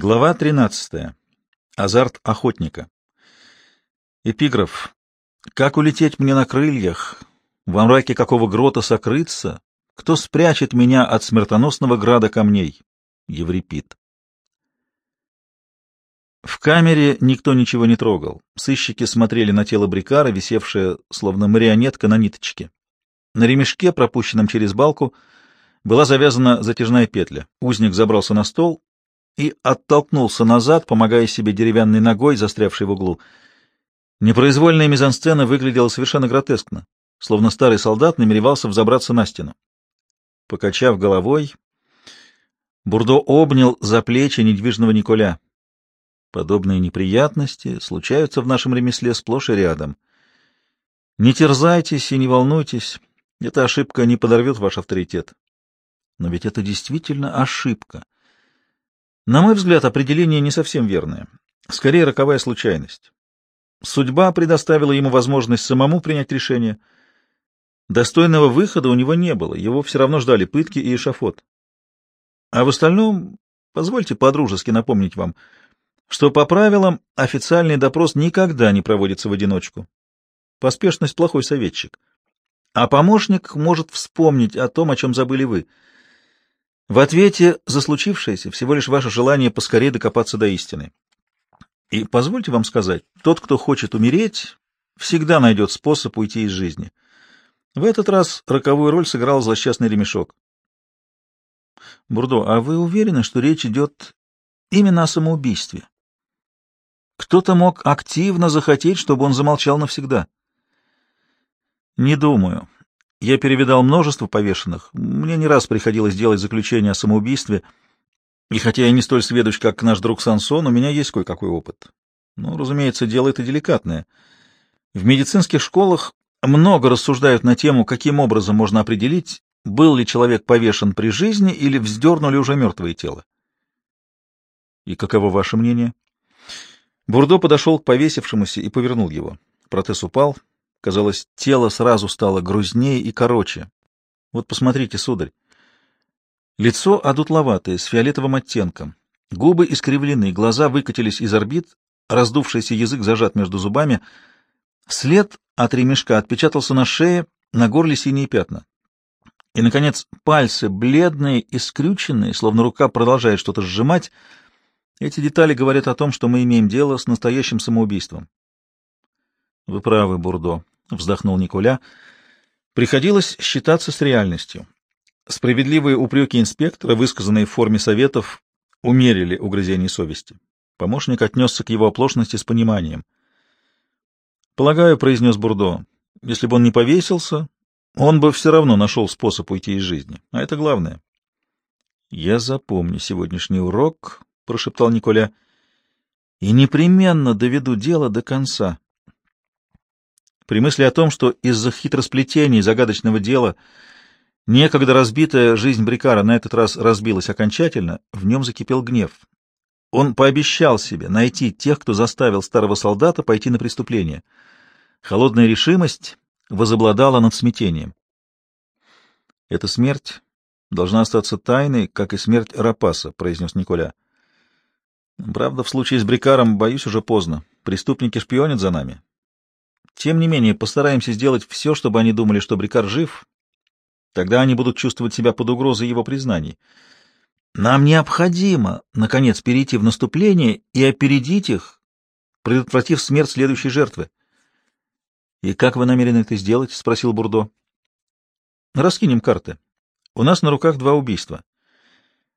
Глава 13. Азарт охотника. Эпиграф. «Как улететь мне на крыльях? Во мраке какого грота сокрыться? Кто спрячет меня от смертоносного града камней?» Еврипид. В камере никто ничего не трогал. Сыщики смотрели на тело Брикара, висевшее, словно марионетка на ниточке. На ремешке, пропущенном через балку, была завязана затяжная петля. Узник забрался на стол и оттолкнулся назад, помогая себе деревянной ногой, застрявшей в углу. Непроизвольная мизансцена выглядела совершенно гротескно, словно старый солдат намеревался взобраться на стену. Покачав головой, Бурдо обнял за плечи недвижного Николя. Подобные неприятности случаются в нашем ремесле сплошь и рядом. Не терзайтесь и не волнуйтесь, эта ошибка не подорвет ваш авторитет. Но ведь это действительно ошибка. На мой взгляд, определение не совсем верное. Скорее, роковая случайность. Судьба предоставила ему возможность самому принять решение. Достойного выхода у него не было, его все равно ждали пытки и эшафот. А в остальном, позвольте подружески напомнить вам, что по правилам официальный допрос никогда не проводится в одиночку. Поспешность — плохой советчик. А помощник может вспомнить о том, о чем забыли вы — в ответе за случившееся всего лишь ваше желание поскорее докопаться до истины. И позвольте вам сказать, тот, кто хочет умереть, всегда найдет способ уйти из жизни. В этот раз роковую роль сыграл злосчастный ремешок. Бурдо, а вы уверены, что речь идет именно о самоубийстве? Кто-то мог активно захотеть, чтобы он замолчал навсегда. Не думаю. Я перевидал множество повешенных. Мне не раз приходилось делать заключение о самоубийстве. И хотя я не столь сведущ, как наш друг Сансон, у меня есть кое-какой опыт. Но, разумеется, дело это деликатное. В медицинских школах много рассуждают на тему, каким образом можно определить, был ли человек повешен при жизни или вздернули уже мертвое тело. И каково ваше мнение? Бурдо подошел к повесившемуся и повернул его. Протез упал, Казалось, тело сразу стало грузнее и короче. Вот посмотрите, сударь. Лицо одутловатое, с фиолетовым оттенком. Губы искривлены, глаза выкатились из орбит, раздувшийся язык зажат между зубами. След от ремешка отпечатался на шее, на горле синие пятна. И, наконец, пальцы, бледные и скрюченные, словно рука продолжает что-то сжимать. Эти детали говорят о том, что мы имеем дело с настоящим самоубийством. Вы правы, Бурдо, вздохнул Николя. Приходилось считаться с реальностью. Справедливые упреки инспектора, высказанные в форме советов, умерили угрызение совести. Помощник отнесся к его оплошности с пониманием. «Полагаю», — произнес Бурдо, — «если бы он не повесился, он бы все равно нашел способ уйти из жизни. А это главное». «Я запомню сегодняшний урок», — прошептал Николя, — «и непременно доведу дело до конца». При мысли о том, что из-за хитросплетений загадочного дела некогда разбитая жизнь Брикара на этот раз разбилась окончательно, в нем закипел гнев. Он пообещал себе найти тех, кто заставил старого солдата пойти на преступление. Холодная решимость возобладала над смятением. «Эта смерть должна остаться тайной, как и смерть Рапаса», — произнес Николя. «Правда, в случае с Брикаром, боюсь, уже поздно. Преступники шпионят за нами. Тем не менее, постараемся сделать все, чтобы они думали, что Брикар жив. Тогда они будут чувствовать себя под угрозой его признаний. Нам необходимо, наконец, перейти в наступление и опередить их, предотвратив смерть следующей жертвы. — И как вы намерены это сделать? — спросил Бурдо. — Раскинем карты. У нас на руках два убийства.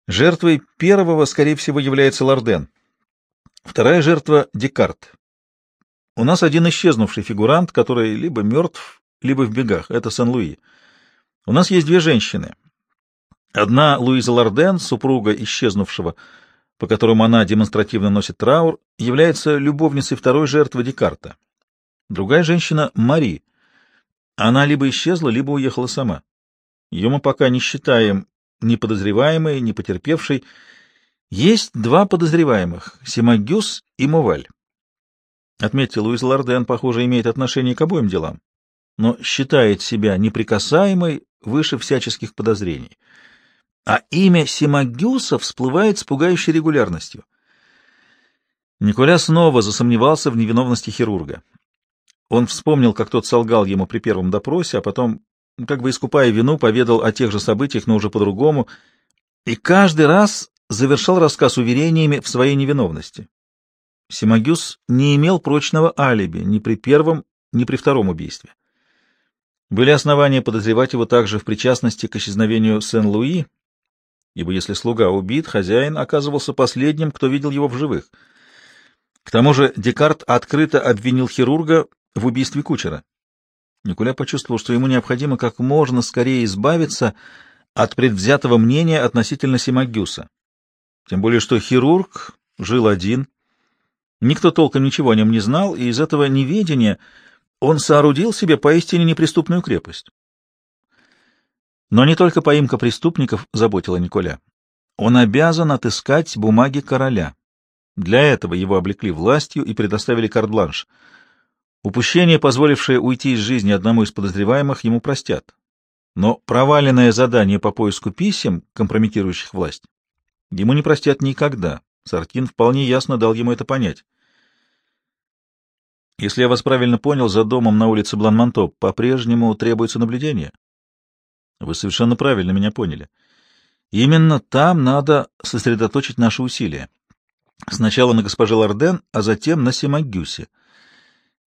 Жертвой первого, скорее всего, является Лорден. Вторая жертва — Декарт. У нас один исчезнувший фигурант, который либо мертв, либо в бегах. Это Сен-Луи. У нас есть две женщины. Одна Луиза Лорден, супруга исчезнувшего, по которому она демонстративно носит траур, является любовницей второй жертвы Декарта. Другая женщина — Мари. Она либо исчезла, либо уехала сама. Ее мы пока не считаем ни подозреваемой, ни потерпевшей. Есть два подозреваемых — Симагюс и Муваль. Отметьте, Луиз Лорден, похоже, имеет отношение к обоим делам, но считает себя неприкасаемой выше всяческих подозрений. А имя Симагюса всплывает с пугающей регулярностью. Николя снова засомневался в невиновности хирурга. Он вспомнил, как тот солгал ему при первом допросе, а потом, как бы искупая вину, поведал о тех же событиях, но уже по-другому, и каждый раз завершал рассказ уверениями в своей невиновности. Симагюс не имел прочного алиби ни при первом, ни при втором убийстве. Были основания подозревать его также в причастности к исчезновению Сен-Луи, ибо если слуга убит, хозяин оказывался последним, кто видел его в живых — к тому же Декарт открыто обвинил хирурга в убийстве кучера. Николя почувствовал, что ему необходимо как можно скорее избавиться от предвзятого мнения относительно Симагюса. Тем более, что хирург жил один, никто толком ничего о нем не знал, и из этого неведения он соорудил себе поистине неприступную крепость. Но не только поимка преступников заботила Николя. Он обязан отыскать бумаги короля. Для этого его облекли властью и предоставили карт-бланш. Упущение, позволившее уйти из жизни одному из подозреваемых, ему простят. Но проваленное задание по поиску писем, компрометирующих власть, ему не простят никогда. Сартин вполне ясно дал ему это понять. Если я вас правильно понял, за домом на улице Бланмонто по-прежнему требуется наблюдение. Вы совершенно правильно меня поняли. Именно там надо сосредоточить наши усилия. Сначала на госпоже Лорден, а затем на Семагюсе.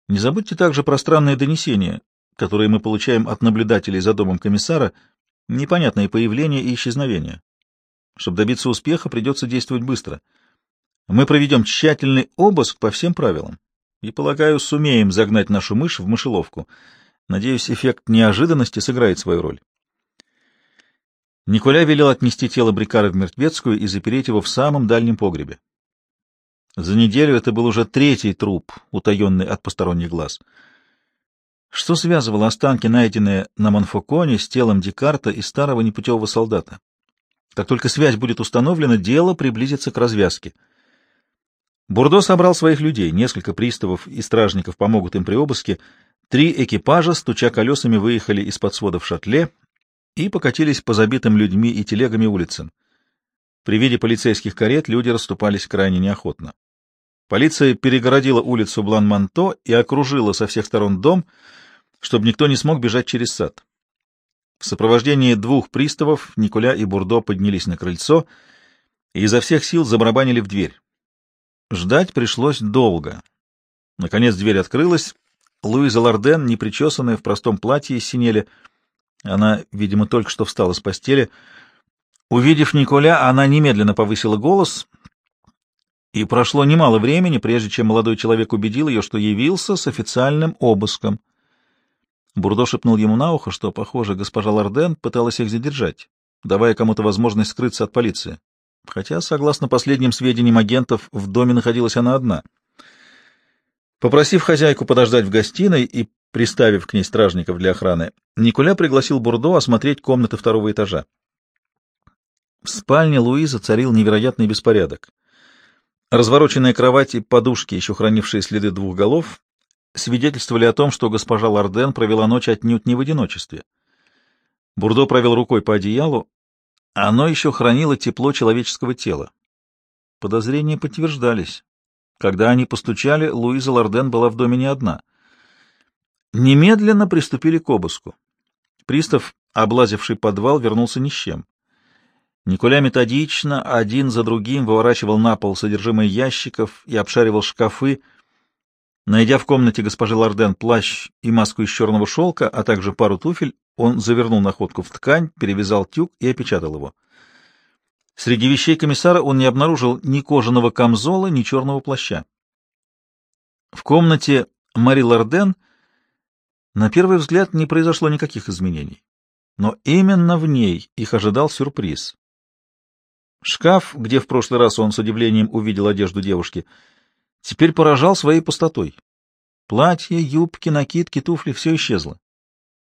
Не забудьте также про странные донесения, которые мы получаем от наблюдателей за домом комиссара, непонятные появления и исчезновения. Чтобы добиться успеха, придется действовать быстро. Мы проведем тщательный обыск по всем правилам и, полагаю, сумеем загнать нашу мышь в мышеловку. Надеюсь, эффект неожиданности сыграет свою роль. Николя велел отнести тело Брикара в мертвецкую и запереть его в самом дальнем погребе. За неделю это был уже третий труп, утаенный от посторонних глаз. Что связывало останки, найденные на Монфоконе, с телом Декарта и старого непутевого солдата? Как только связь будет установлена, дело приблизится к развязке. Бурдо собрал своих людей, несколько приставов и стражников помогут им при обыске. Три экипажа, стуча колесами, выехали из-под в шатле и покатились по забитым людьми и телегами улицам. При виде полицейских карет люди расступались крайне неохотно. Полиция перегородила улицу Блан-Манто и окружила со всех сторон дом, чтобы никто не смог бежать через сад. В сопровождении двух приставов Николя и Бурдо поднялись на крыльцо и изо всех сил забарабанили в дверь. Ждать пришлось долго. Наконец дверь открылась. Луиза Лорден, непричесанная, в простом платье из синели, она, видимо, только что встала с постели. Увидев Николя, она немедленно повысила голос — и прошло немало времени, прежде чем молодой человек убедил ее, что явился с официальным обыском. Бурдо шепнул ему на ухо, что, похоже, госпожа Лорден пыталась их задержать, давая кому-то возможность скрыться от полиции. Хотя, согласно последним сведениям агентов, в доме находилась она одна. Попросив хозяйку подождать в гостиной и приставив к ней стражников для охраны, Николя пригласил Бурдо осмотреть комнаты второго этажа. В спальне Луизы царил невероятный беспорядок. Развороченные кровати и подушки, еще хранившие следы двух голов, свидетельствовали о том, что госпожа Ларден провела ночь отнюдь не в одиночестве. Бурдо провел рукой по одеялу, оно еще хранило тепло человеческого тела. Подозрения подтверждались. Когда они постучали, Луиза Ларден была в доме не одна. Немедленно приступили к обыску. Пристав, облазивший подвал, вернулся ни с чем. Николя методично, один за другим, выворачивал на пол содержимое ящиков и обшаривал шкафы. Найдя в комнате госпожи Ларден плащ и маску из черного шелка, а также пару туфель, он завернул находку в ткань, перевязал тюк и опечатал его. Среди вещей комиссара он не обнаружил ни кожаного камзола, ни черного плаща. В комнате Мари Ларден на первый взгляд не произошло никаких изменений. Но именно в ней их ожидал сюрприз. Шкаф, где в прошлый раз он с удивлением увидел одежду девушки, теперь поражал своей пустотой. Платье, юбки, накидки, туфли — все исчезло.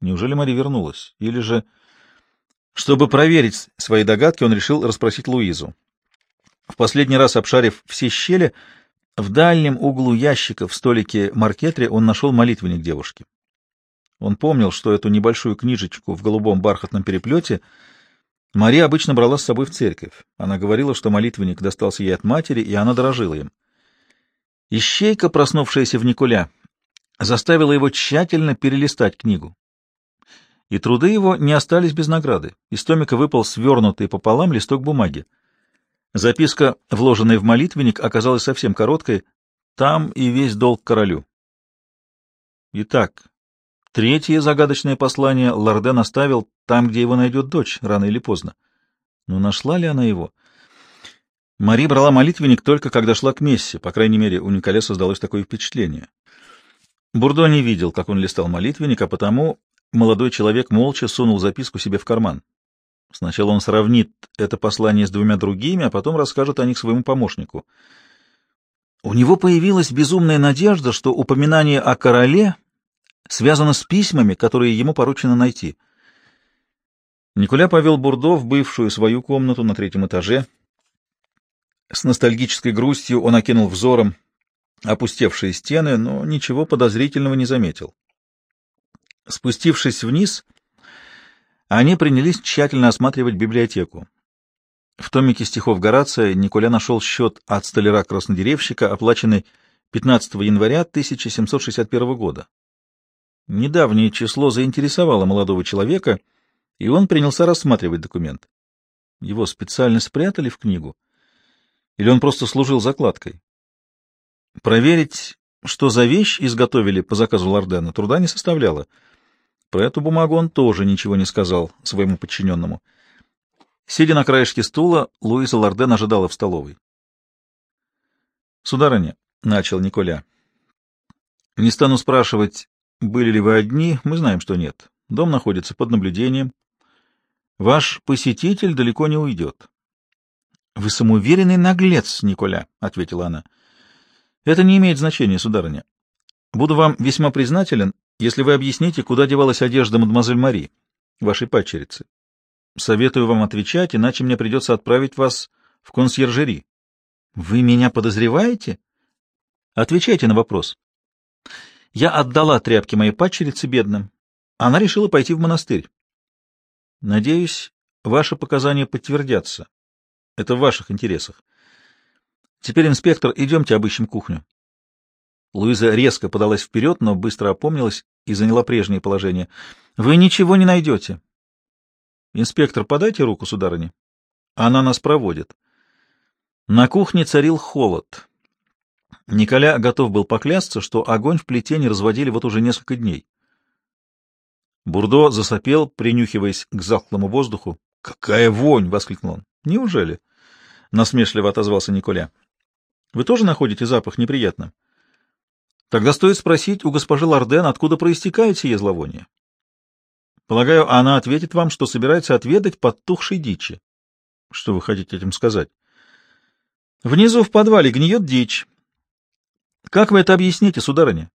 Неужели Мари вернулась? Или же... Чтобы проверить свои догадки, он решил расспросить Луизу. В последний раз, обшарив все щели, в дальнем углу ящика в столике маркетре он нашел молитвенник девушки. Он помнил, что эту небольшую книжечку в голубом бархатном переплете — Мария обычно брала с собой в церковь. Она говорила, что молитвенник достался ей от матери, и она дорожила им. Ищейка, проснувшаяся в Николя, заставила его тщательно перелистать книгу. И труды его не остались без награды. Из томика выпал свернутый пополам листок бумаги. Записка, вложенная в молитвенник, оказалась совсем короткой. Там и весь долг королю. Итак, третье загадочное послание Лорден оставил там, где его найдет дочь, рано или поздно. Но нашла ли она его? Мари брала молитвенник только когда шла к мессе, по крайней мере, у Николе создалось такое впечатление. Бурдо не видел, как он листал молитвенник, а потому молодой человек молча сунул записку себе в карман. Сначала он сравнит это послание с двумя другими, а потом расскажет о них своему помощнику. У него появилась безумная надежда, что упоминание о короле связано с письмами, которые ему поручено найти. Николя повел Бурдо в бывшую свою комнату на третьем этаже. С ностальгической грустью он окинул взором опустевшие стены, но ничего подозрительного не заметил. Спустившись вниз, они принялись тщательно осматривать библиотеку. В томике стихов Горация Николя нашел счет от столяра-краснодеревщика, оплаченный 15 января 1761 года. Недавнее число заинтересовало молодого человека, и он принялся рассматривать документ. Его специально спрятали в книгу? Или он просто служил закладкой? Проверить, что за вещь изготовили по заказу Лордена, труда не составляло. Про эту бумагу он тоже ничего не сказал своему подчиненному. Сидя на краешке стула, Луиза Лорден ожидала в столовой. — Сударыня, — начал Николя, — не стану спрашивать, были ли вы одни, мы знаем, что нет. Дом находится под наблюдением. Ваш посетитель далеко не уйдет. — Вы самоуверенный наглец, Николя, — ответила она. — Это не имеет значения, сударыня. Буду вам весьма признателен, если вы объясните, куда девалась одежда мадемуазель Мари, вашей падчерицы. Советую вам отвечать, иначе мне придется отправить вас в консьержери. — Вы меня подозреваете? — Отвечайте на вопрос. Я отдала тряпки моей падчерице бедным. Она решила пойти в монастырь. Надеюсь, ваши показания подтвердятся. Это в ваших интересах. Теперь, инспектор, идемте обыщем кухню. Луиза резко подалась вперед, но быстро опомнилась и заняла прежнее положение. Вы ничего не найдете. Инспектор, подайте руку, сударыня. Она нас проводит. На кухне царил холод. Николя готов был поклясться, что огонь в плите не разводили вот уже несколько дней. Бурдо засопел, принюхиваясь к захлому воздуху. «Какая вонь!» — воскликнул он. «Неужели?» — насмешливо отозвался Николя. «Вы тоже находите запах неприятным?» «Тогда стоит спросить у госпожи Лорден, откуда проистекает сие зловоние. Полагаю, она ответит вам, что собирается отведать подтухшей дичи. Что вы хотите этим сказать? Внизу в подвале гниет дичь. Как вы это объясните, сударыня?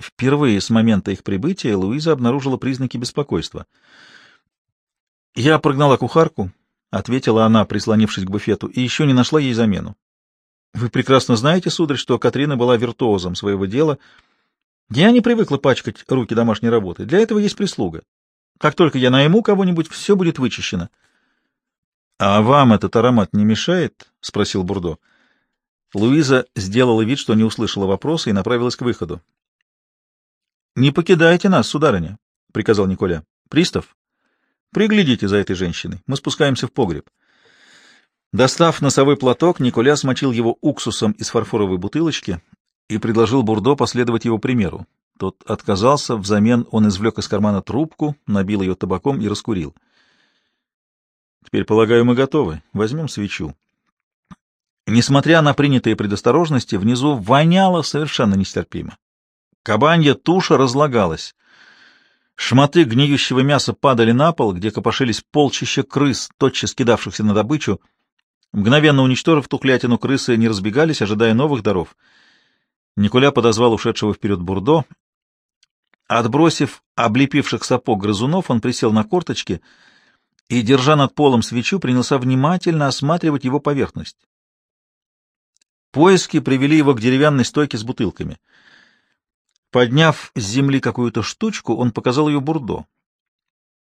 Впервые с момента их прибытия Луиза обнаружила признаки беспокойства. «Я прогнала кухарку», — ответила она, прислонившись к буфету, — «и еще не нашла ей замену. Вы прекрасно знаете, сударь, что Катрина была виртуозом своего дела. Я не привыкла пачкать руки домашней работы. Для этого есть прислуга. Как только я найму кого-нибудь, все будет вычищено». «А вам этот аромат не мешает?» — спросил Бурдо. Луиза сделала вид, что не услышала вопроса, и направилась к выходу. «Не покидайте нас, сударыня», — приказал Николя. «Пристав, приглядите за этой женщиной. Мы спускаемся в погреб». Достав носовой платок, Николя смочил его уксусом из фарфоровой бутылочки и предложил Бурдо последовать его примеру. Тот отказался, взамен он извлек из кармана трубку, набил ее табаком и раскурил. «Теперь, полагаю, мы готовы. Возьмем свечу». Несмотря на принятые предосторожности, внизу воняло совершенно нестерпимо. Кабанья туша разлагалась. Шматы гниющего мяса падали на пол, где копошились полчища крыс, тотчас кидавшихся на добычу. Мгновенно уничтожив тухлятину, крысы не разбегались, ожидая новых даров. Николя подозвал ушедшего вперед Бурдо. Отбросив облепивших сапог грызунов, он присел на корточки и, держа над полом свечу, принялся внимательно осматривать его поверхность. Поиски привели его к деревянной стойке с бутылками — Подняв с земли какую-то штучку, он показал ее Бурдо.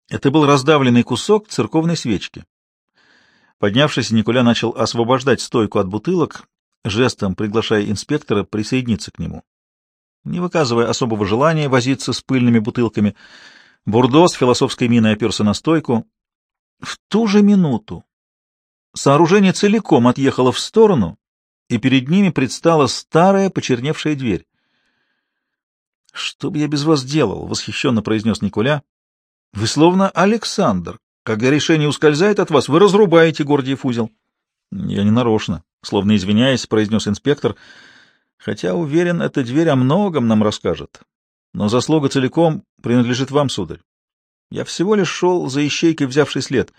Это был раздавленный кусок церковной свечки. Поднявшись, Николя начал освобождать стойку от бутылок, жестом приглашая инспектора присоединиться к нему. Не выказывая особого желания возиться с пыльными бутылками, Бурдо с философской миной оперся на стойку. В ту же минуту сооружение целиком отъехало в сторону, и перед ними предстала старая почерневшая дверь. — Что бы я без вас делал? — восхищенно произнес Николя. — Вы словно Александр. Когда решение ускользает от вас, вы разрубаете Гордиев узел. — Я не нарочно, — словно извиняясь, произнес инспектор, хотя, уверен, эта дверь о многом нам расскажет. Но заслуга целиком принадлежит вам, сударь. Я всего лишь шел за ищейкой, взявший след.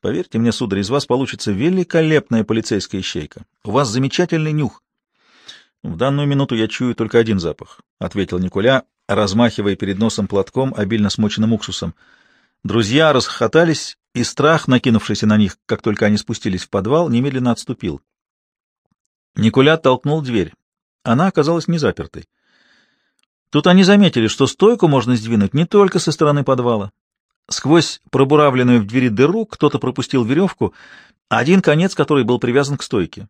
Поверьте мне, сударь, из вас получится великолепная полицейская ищейка. У вас замечательный нюх. — В данную минуту я чую только один запах, — ответил Николя, размахивая перед носом платком, обильно смоченным уксусом. Друзья расхохотались, и страх, накинувшийся на них, как только они спустились в подвал, немедленно отступил. Николя толкнул дверь. Она оказалась не запертой. Тут они заметили, что стойку можно сдвинуть не только со стороны подвала. Сквозь пробуравленную в двери дыру кто-то пропустил веревку, один конец которой был привязан к стойке.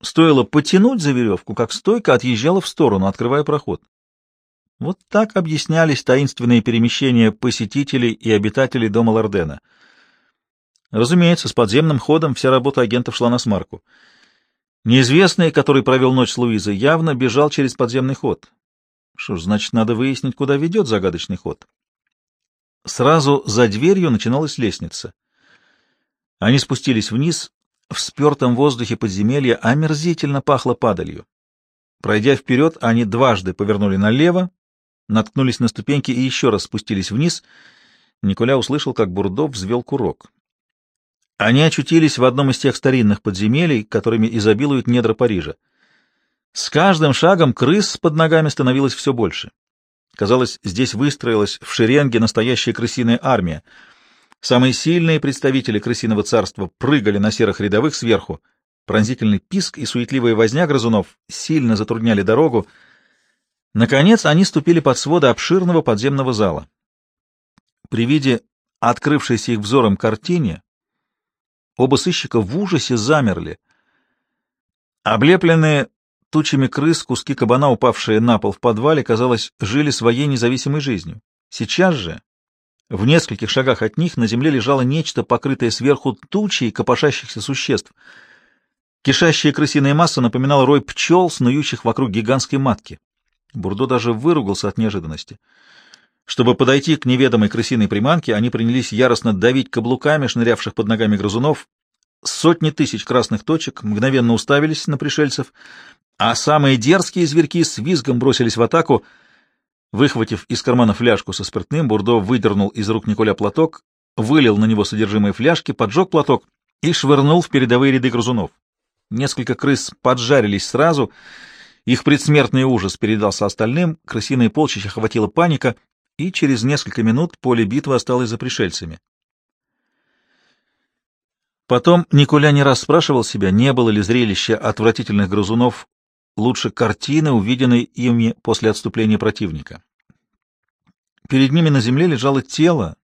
Стоило потянуть за веревку, как стойка отъезжала в сторону, открывая проход. Вот так объяснялись таинственные перемещения посетителей и обитателей дома Лордена. Разумеется, с подземным ходом вся работа агентов шла на смарку. Неизвестный, который провел ночь с Луизой, явно бежал через подземный ход. Что ж, значит, надо выяснить, куда ведет загадочный ход. Сразу за дверью начиналась лестница. Они спустились вниз, в спертом воздухе подземелья омерзительно пахло падалью. Пройдя вперед, они дважды повернули налево, наткнулись на ступеньки и еще раз спустились вниз. Николя услышал, как Бурдов взвел курок. Они очутились в одном из тех старинных подземелий, которыми изобилуют недра Парижа. С каждым шагом крыс под ногами становилось все больше. Казалось, здесь выстроилась в шеренге настоящая крысиная армия — Самые сильные представители крысиного царства прыгали на серых рядовых сверху. Пронзительный писк и суетливая возня грызунов сильно затрудняли дорогу. Наконец они ступили под своды обширного подземного зала. При виде открывшейся их взором картине оба сыщика в ужасе замерли. Облепленные тучами крыс, куски кабана, упавшие на пол в подвале, казалось, жили своей независимой жизнью. Сейчас же в нескольких шагах от них на земле лежало нечто, покрытое сверху тучей копошащихся существ. Кишащая крысиная масса напоминала рой пчел, снующих вокруг гигантской матки. Бурдо даже выругался от неожиданности. Чтобы подойти к неведомой крысиной приманке, они принялись яростно давить каблуками шнырявших под ногами грызунов. Сотни тысяч красных точек мгновенно уставились на пришельцев, а самые дерзкие зверьки с визгом бросились в атаку — Выхватив из кармана фляжку со спиртным, Бурдо выдернул из рук Николя платок, вылил на него содержимое фляжки, поджег платок и швырнул в передовые ряды грызунов. Несколько крыс поджарились сразу, их предсмертный ужас передался остальным, крысиное полчища охватила паника, и через несколько минут поле битвы осталось за пришельцами. Потом Николя не раз спрашивал себя, не было ли зрелища отвратительных грызунов лучше картины, увиденной ими после отступления противника. Перед ними на земле лежало тело,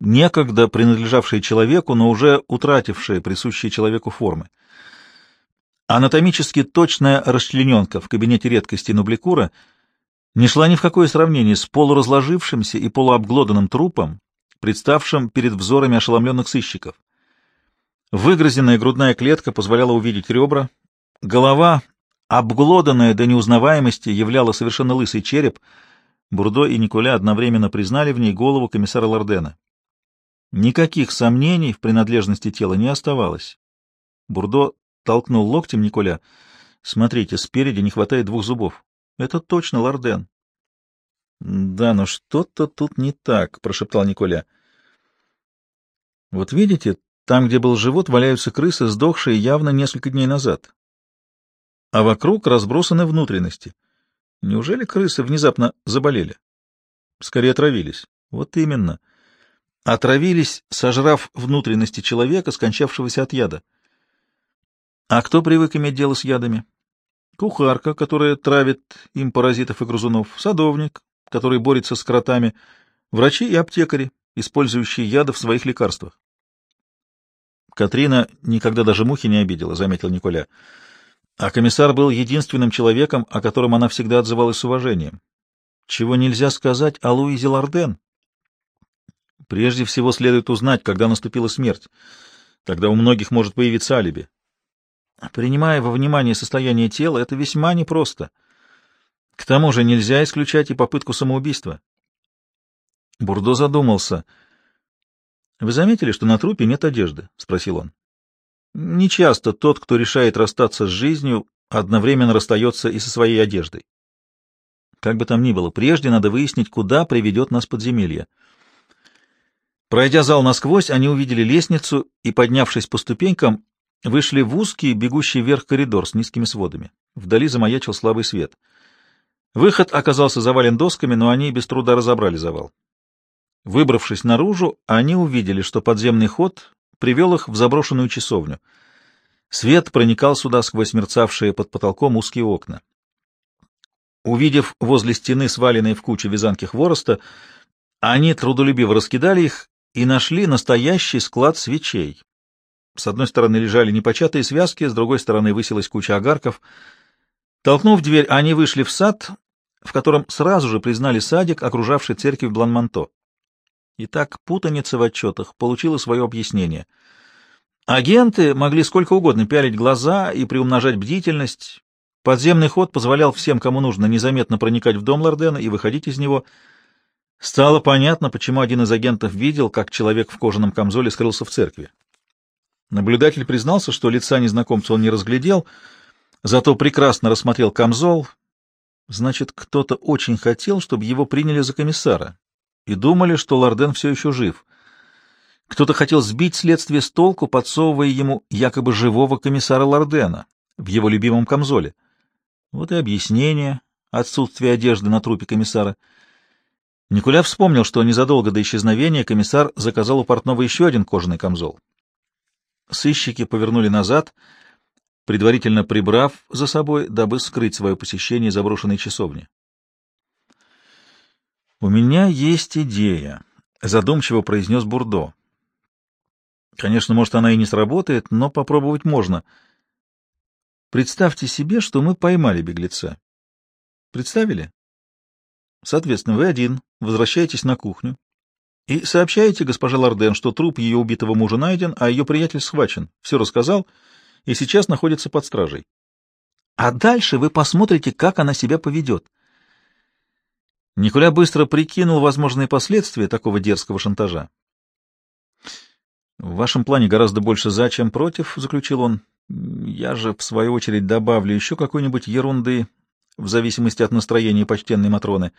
некогда принадлежавшее человеку, но уже утратившее присущие человеку формы. Анатомически точная расчлененка в кабинете редкости Нубликура не шла ни в какое сравнение с полуразложившимся и полуобглоданным трупом, представшим перед взорами ошеломленных сыщиков. Выгрызенная грудная клетка позволяла увидеть ребра, голова Обглоданная до неузнаваемости являла совершенно лысый череп. Бурдо и Николя одновременно признали в ней голову комиссара Лордена. Никаких сомнений в принадлежности тела не оставалось. Бурдо толкнул локтем Николя. «Смотрите, спереди не хватает двух зубов. Это точно Лорден». «Да, но что-то тут не так», — прошептал Николя. «Вот видите, там, где был живот, валяются крысы, сдохшие явно несколько дней назад а вокруг разбросаны внутренности. Неужели крысы внезапно заболели? Скорее отравились. Вот именно. Отравились, сожрав внутренности человека, скончавшегося от яда. А кто привык иметь дело с ядами? Кухарка, которая травит им паразитов и грызунов, садовник, который борется с кротами, врачи и аптекари, использующие яды в своих лекарствах. Катрина никогда даже мухи не обидела, — заметил Николя. А комиссар был единственным человеком, о котором она всегда отзывалась с уважением. Чего нельзя сказать о Луизе Ларден. Прежде всего следует узнать, когда наступила смерть. Тогда у многих может появиться алиби. Принимая во внимание состояние тела, это весьма непросто. К тому же нельзя исключать и попытку самоубийства. Бурдо задумался. — Вы заметили, что на трупе нет одежды? — спросил он. — Нечасто тот, кто решает расстаться с жизнью, одновременно расстается и со своей одеждой. Как бы там ни было, прежде надо выяснить, куда приведет нас подземелье. Пройдя зал насквозь, они увидели лестницу и, поднявшись по ступенькам, вышли в узкий, бегущий вверх коридор с низкими сводами. Вдали замаячил слабый свет. Выход оказался завален досками, но они без труда разобрали завал. Выбравшись наружу, они увидели, что подземный ход привел их в заброшенную часовню. Свет проникал сюда сквозь мерцавшие под потолком узкие окна. Увидев возле стены сваленные в кучу вязанки хвороста, они трудолюбиво раскидали их и нашли настоящий склад свечей. С одной стороны лежали непочатые связки, с другой стороны высилась куча огарков. Толкнув дверь, они вышли в сад, в котором сразу же признали садик, окружавший церковь Бланманто. Итак, путаница в отчетах получила свое объяснение. Агенты могли сколько угодно пялить глаза и приумножать бдительность, Подземный ход позволял всем, кому нужно, незаметно проникать в дом Лордена и выходить из него. Стало понятно, почему один из агентов видел, как человек в кожаном камзоле скрылся в церкви. Наблюдатель признался, что лица незнакомца он не разглядел, зато прекрасно рассмотрел камзол. Значит, кто-то очень хотел, чтобы его приняли за комиссара, и думали, что Лорден все еще жив. Кто-то хотел сбить следствие с толку, подсовывая ему якобы живого комиссара Лордена в его любимом камзоле. Вот и объяснение отсутствия одежды на трупе комиссара. Никуля вспомнил, что незадолго до исчезновения комиссар заказал у портного еще один кожаный камзол. Сыщики повернули назад, предварительно прибрав за собой, дабы скрыть свое посещение заброшенной часовни. «У меня есть идея», — задумчиво произнес Бурдо. «Конечно, может, она и не сработает, но попробовать можно». Представьте себе, что мы поймали беглеца. Представили? Соответственно, вы один, возвращаетесь на кухню и сообщаете госпоже Ларден, что труп ее убитого мужа найден, а ее приятель схвачен. Все рассказал и сейчас находится под стражей. А дальше вы посмотрите, как она себя поведет. Николя быстро прикинул возможные последствия такого дерзкого шантажа. — В вашем плане гораздо больше «за», чем «против», — заключил он. Я же, в свою очередь, добавлю еще какой-нибудь ерунды, в зависимости от настроения почтенной Матроны.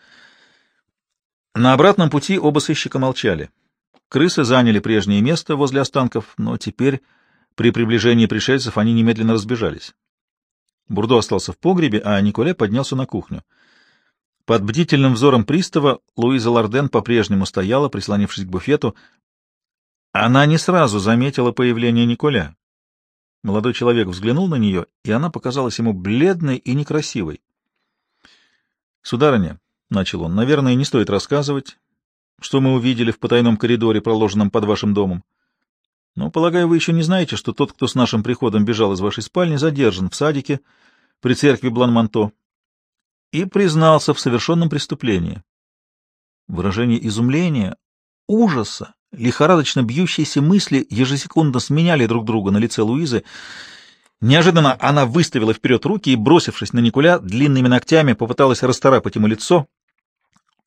На обратном пути оба сыщика молчали. Крысы заняли прежнее место возле останков, но теперь, при приближении пришельцев, они немедленно разбежались. Бурдо остался в погребе, а Николе поднялся на кухню. Под бдительным взором пристава Луиза Ларден по-прежнему стояла, прислонившись к буфету. Она не сразу заметила появление Николя. Молодой человек взглянул на нее, и она показалась ему бледной и некрасивой. — Сударыня, — начал он, — наверное, не стоит рассказывать, что мы увидели в потайном коридоре, проложенном под вашим домом. Но, полагаю, вы еще не знаете, что тот, кто с нашим приходом бежал из вашей спальни, задержан в садике при церкви Бланманто и признался в совершенном преступлении. Выражение изумления, ужаса Лихорадочно бьющиеся мысли ежесекундно сменяли друг друга на лице Луизы. Неожиданно она выставила вперед руки и, бросившись на Никуля, длинными ногтями попыталась расторапать ему лицо.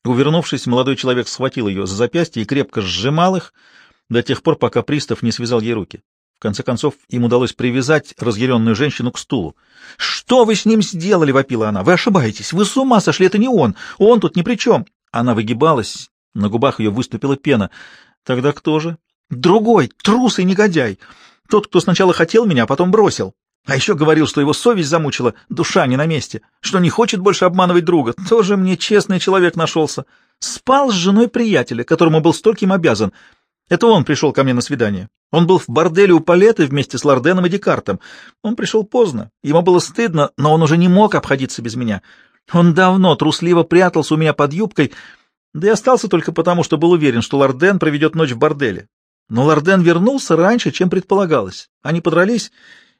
Увернувшись, молодой человек схватил ее за запястье и крепко сжимал их до тех пор, пока пристав не связал ей руки. В конце концов, им удалось привязать разъяренную женщину к стулу. — Что вы с ним сделали? — вопила она. — Вы ошибаетесь. Вы с ума сошли. Это не он. Он тут ни при чем. Она выгибалась. На губах ее выступила пена. Тогда кто же? Другой, трус и негодяй. Тот, кто сначала хотел меня, а потом бросил. А еще говорил, что его совесть замучила, душа не на месте, что не хочет больше обманывать друга. Тоже мне честный человек нашелся. Спал с женой приятеля, которому был стольким обязан. Это он пришел ко мне на свидание. Он был в борделе у Палеты вместе с Лорденом и Декартом. Он пришел поздно. Ему было стыдно, но он уже не мог обходиться без меня. Он давно трусливо прятался у меня под юбкой, да и остался только потому, что был уверен, что Лорден проведет ночь в борделе. Но Лорден вернулся раньше, чем предполагалось. Они подрались,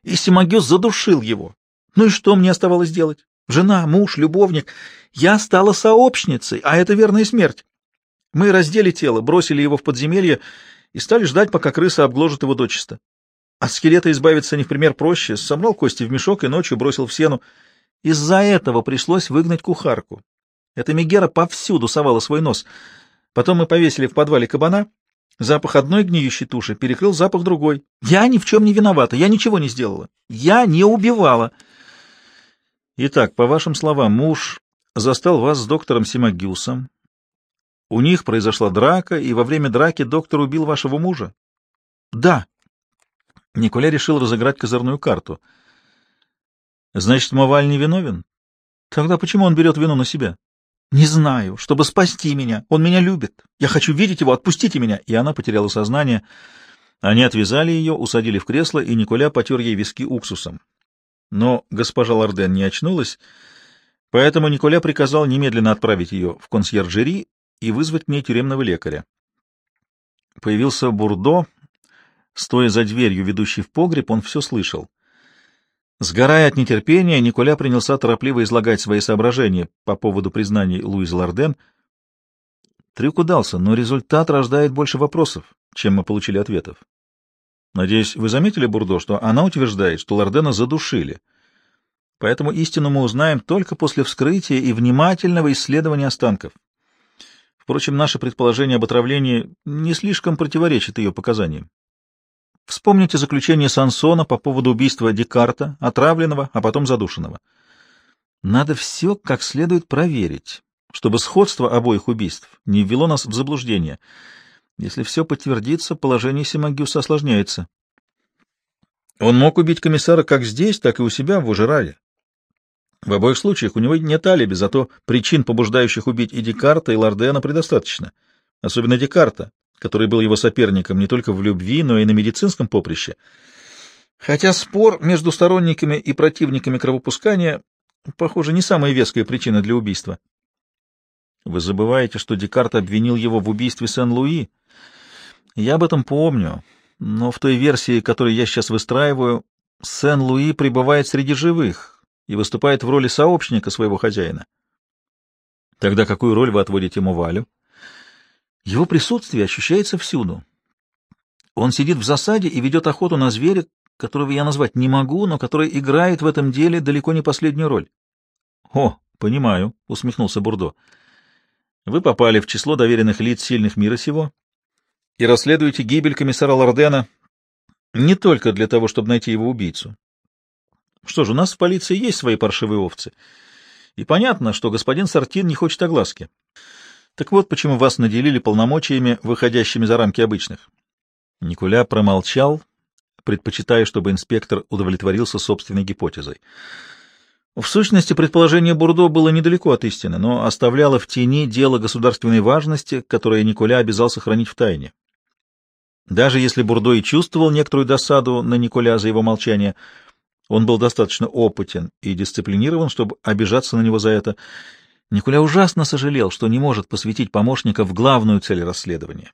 и Симагюс задушил его. Ну и что мне оставалось делать? Жена, муж, любовник. Я стала сообщницей, а это верная смерть. Мы раздели тело, бросили его в подземелье и стали ждать, пока крыса обгложит его дочисто. От скелета избавиться не в пример проще, собрал кости в мешок и ночью бросил в сену. Из-за этого пришлось выгнать кухарку. Эта Мегера повсюду совала свой нос. Потом мы повесили в подвале кабана. Запах одной гниющей туши перекрыл запах другой. Я ни в чем не виновата, я ничего не сделала. Я не убивала. Итак, по вашим словам, муж застал вас с доктором Симагиусом. У них произошла драка, и во время драки доктор убил вашего мужа? Да. Николя решил разыграть козырную карту. Значит, Маваль не виновен? Тогда почему он берет вину на себя? Не знаю, чтобы спасти меня. Он меня любит. Я хочу видеть его, отпустите меня. И она потеряла сознание. Они отвязали ее, усадили в кресло, и Николя потер ей виски уксусом. Но госпожа Лорден не очнулась, поэтому Николя приказал немедленно отправить ее в консьержери и вызвать мне тюремного лекаря. Появился Бурдо. Стоя за дверью, ведущей в погреб, он все слышал. Сгорая от нетерпения, Николя принялся торопливо излагать свои соображения по поводу признаний Луизы Лорден. Трюк удался, но результат рождает больше вопросов, чем мы получили ответов. Надеюсь, вы заметили, Бурдо, что она утверждает, что Лордена задушили. Поэтому истину мы узнаем только после вскрытия и внимательного исследования останков. Впрочем, наше предположение об отравлении не слишком противоречит ее показаниям. Вспомните заключение Сансона по поводу убийства Декарта, отравленного, а потом задушенного. Надо все как следует проверить, чтобы сходство обоих убийств не ввело нас в заблуждение — если все подтвердится, положение Симагюса осложняется. Он мог убить комиссара как здесь, так и у себя в Ужерале. В обоих случаях у него нет алиби, зато причин, побуждающих убить и Декарта, и Лордена, предостаточно. Особенно Декарта, который был его соперником не только в любви, но и на медицинском поприще. Хотя спор между сторонниками и противниками кровопускания, похоже, не самая веская причина для убийства. Вы забываете, что Декарт обвинил его в убийстве Сен-Луи. Я об этом помню, но в той версии, которую я сейчас выстраиваю, Сен-Луи пребывает среди живых и выступает в роли сообщника своего хозяина. Тогда какую роль вы отводите ему Валю? Его присутствие ощущается всюду. Он сидит в засаде и ведет охоту на зверя, которого я назвать не могу, но который играет в этом деле далеко не последнюю роль. — О, понимаю, — усмехнулся Бурдо. Вы попали в число доверенных лиц сильных мира сего и расследуете гибель комиссара Лордена не только для того, чтобы найти его убийцу. Что ж, у нас в полиции есть свои паршивые овцы, и понятно, что господин Сартин не хочет огласки. Так вот, почему вас наделили полномочиями, выходящими за рамки обычных. Николя промолчал, предпочитая, чтобы инспектор удовлетворился собственной гипотезой. В сущности, предположение Бурдо было недалеко от истины, но оставляло в тени дело государственной важности, которое Николя обязал сохранить в тайне. Даже если Бурдо и чувствовал некоторую досаду на Николя за его молчание, он был достаточно опытен и дисциплинирован, чтобы обижаться на него за это. Николя ужасно сожалел, что не может посвятить помощника в главную цель расследования,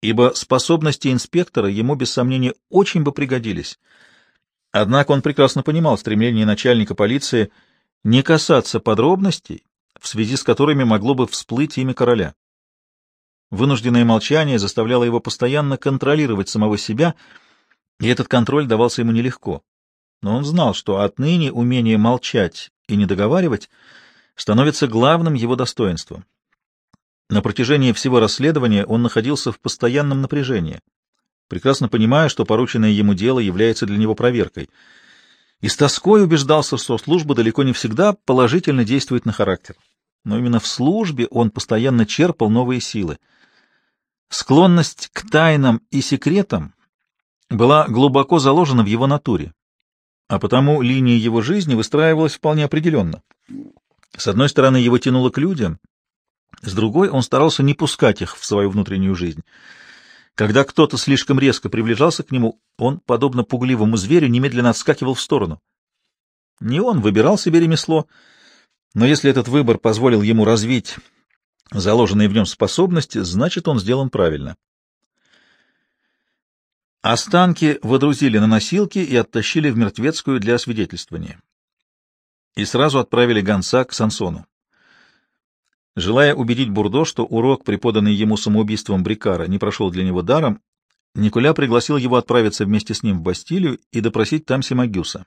ибо способности инспектора ему, без сомнения, очень бы пригодились — Однако он прекрасно понимал стремление начальника полиции не касаться подробностей, в связи с которыми могло бы всплыть имя короля. Вынужденное молчание заставляло его постоянно контролировать самого себя, и этот контроль давался ему нелегко. Но он знал, что отныне умение молчать и не договаривать становится главным его достоинством. На протяжении всего расследования он находился в постоянном напряжении — прекрасно понимая, что порученное ему дело является для него проверкой. И с тоской убеждался, что служба далеко не всегда положительно действует на характер. Но именно в службе он постоянно черпал новые силы. Склонность к тайнам и секретам была глубоко заложена в его натуре, а потому линия его жизни выстраивалась вполне определенно. С одной стороны, его тянуло к людям, с другой он старался не пускать их в свою внутреннюю жизнь — когда кто-то слишком резко приближался к нему, он, подобно пугливому зверю, немедленно отскакивал в сторону. Не он выбирал себе ремесло, но если этот выбор позволил ему развить заложенные в нем способности, значит, он сделан правильно. Останки водрузили на носилки и оттащили в мертвецкую для освидетельствования. И сразу отправили гонца к Сансону. Желая убедить Бурдо, что урок, преподанный ему самоубийством Брикара, не прошел для него даром, Николя пригласил его отправиться вместе с ним в Бастилию и допросить там Симагюса.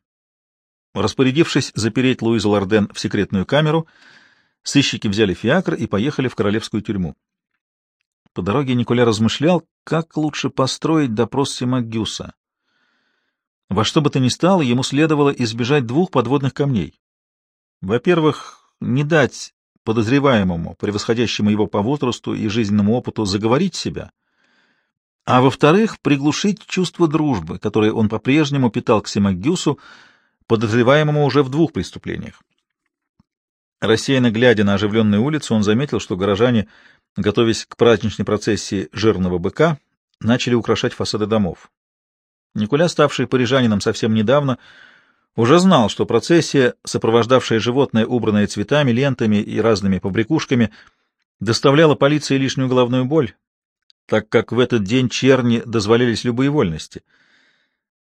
Распорядившись запереть Луизу Лорден в секретную камеру, сыщики взяли фиакр и поехали в королевскую тюрьму. По дороге Николя размышлял, как лучше построить допрос Симагюса. Во что бы то ни стало, ему следовало избежать двух подводных камней. Во-первых, не дать подозреваемому, превосходящему его по возрасту и жизненному опыту, заговорить себя, а во-вторых, приглушить чувство дружбы, которое он по-прежнему питал к Симагюсу, подозреваемому уже в двух преступлениях. Рассеянно глядя на оживленную улицу, он заметил, что горожане, готовясь к праздничной процессии жирного быка, начали украшать фасады домов. Николя, ставший парижанином совсем недавно, уже знал, что процессия, сопровождавшая животное, убранное цветами, лентами и разными побрякушками, доставляла полиции лишнюю головную боль, так как в этот день черни дозволялись любые вольности.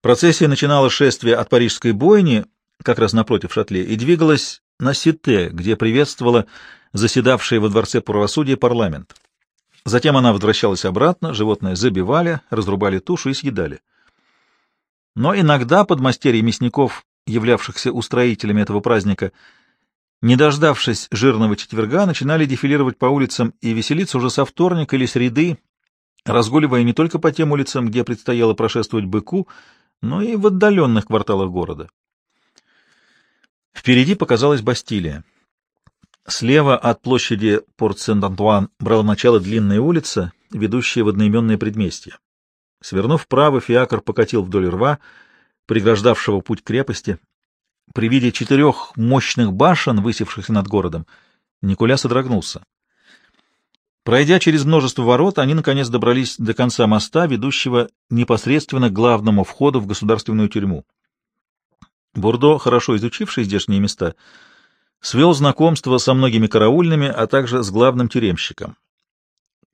Процессия начинала шествие от парижской бойни, как раз напротив шатле, и двигалась на Сите, где приветствовала заседавший во Дворце правосудия парламент. Затем она возвращалась обратно, животное забивали, разрубали тушу и съедали. Но иногда подмастерья мясников являвшихся устроителями этого праздника, не дождавшись жирного четверга, начинали дефилировать по улицам и веселиться уже со вторника или среды, разгуливая не только по тем улицам, где предстояло прошествовать быку, но и в отдаленных кварталах города. Впереди показалась Бастилия. Слева от площади Порт-Сент-Антуан брала начало длинная улица, ведущая в одноименное предместье. Свернув вправо, фиакр покатил вдоль рва, преграждавшего путь крепости. При виде четырех мощных башен, высевшихся над городом, Николя содрогнулся. Пройдя через множество ворот, они, наконец, добрались до конца моста, ведущего непосредственно к главному входу в государственную тюрьму. Бурдо, хорошо изучивший здешние места, свел знакомство со многими караульными, а также с главным тюремщиком.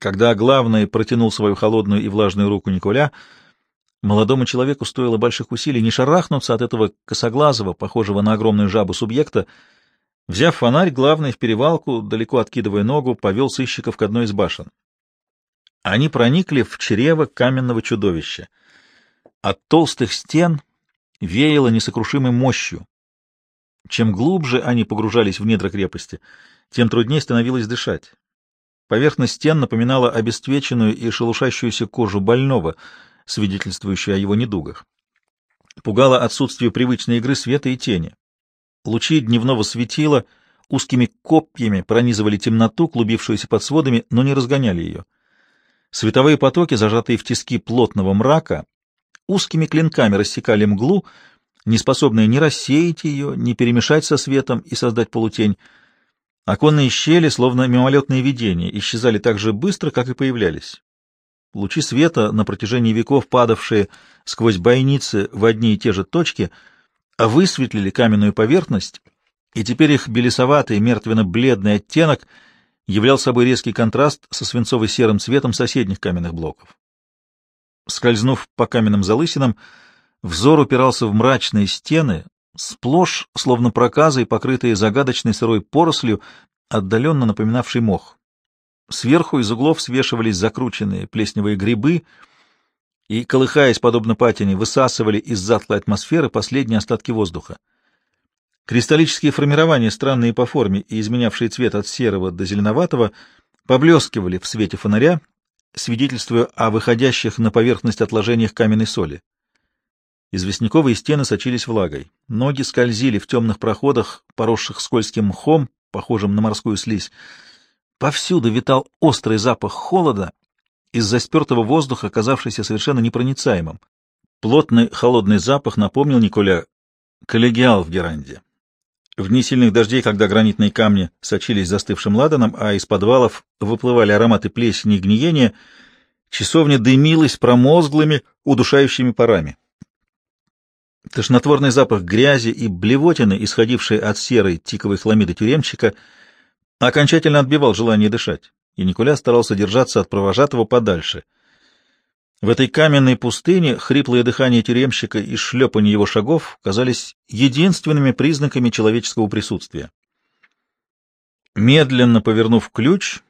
Когда главный протянул свою холодную и влажную руку Николя, Молодому человеку стоило больших усилий не шарахнуться от этого косоглазого, похожего на огромную жабу субъекта. Взяв фонарь, главный в перевалку, далеко откидывая ногу, повел сыщиков к одной из башен. Они проникли в чрево каменного чудовища. От толстых стен веяло несокрушимой мощью. Чем глубже они погружались в недра крепости, тем труднее становилось дышать. Поверхность стен напоминала обесцвеченную и шелушащуюся кожу больного — свидетельствующую о его недугах. Пугало отсутствие привычной игры света и тени. Лучи дневного светила узкими копьями пронизывали темноту, клубившуюся под сводами, но не разгоняли ее. Световые потоки, зажатые в тиски плотного мрака, узкими клинками рассекали мглу, не способные ни рассеять ее, ни перемешать со светом и создать полутень. Оконные щели, словно мимолетные видения, исчезали так же быстро, как и появлялись. Лучи света, на протяжении веков падавшие сквозь бойницы в одни и те же точки, высветлили каменную поверхность, и теперь их белесоватый, мертвенно-бледный оттенок являл собой резкий контраст со свинцово-серым цветом соседних каменных блоков. Скользнув по каменным залысинам, взор упирался в мрачные стены, сплошь, словно проказы, покрытые загадочной сырой порослью, отдаленно напоминавшей мох. Сверху из углов свешивались закрученные плесневые грибы и, колыхаясь подобно патине, высасывали из затлой атмосферы последние остатки воздуха. Кристаллические формирования, странные по форме и изменявшие цвет от серого до зеленоватого, поблескивали в свете фонаря, свидетельствуя о выходящих на поверхность отложениях каменной соли. Известняковые стены сочились влагой. Ноги скользили в темных проходах, поросших скользким мхом, похожим на морскую слизь. Повсюду витал острый запах холода, из-за спертого воздуха, оказавшийся совершенно непроницаемым. Плотный холодный запах напомнил Николя коллегиал в Геранде. В дни сильных дождей, когда гранитные камни сочились застывшим ладаном, а из подвалов выплывали ароматы плесени и гниения, часовня дымилась промозглыми, удушающими парами. Тошнотворный запах грязи и блевотины, исходивший от серой тиковой хламиды тюремщика, окончательно отбивал желание дышать, и Николя старался держаться от провожатого подальше. В этой каменной пустыне хриплое дыхание тюремщика и шлепанье его шагов казались единственными признаками человеческого присутствия. Медленно повернув ключ,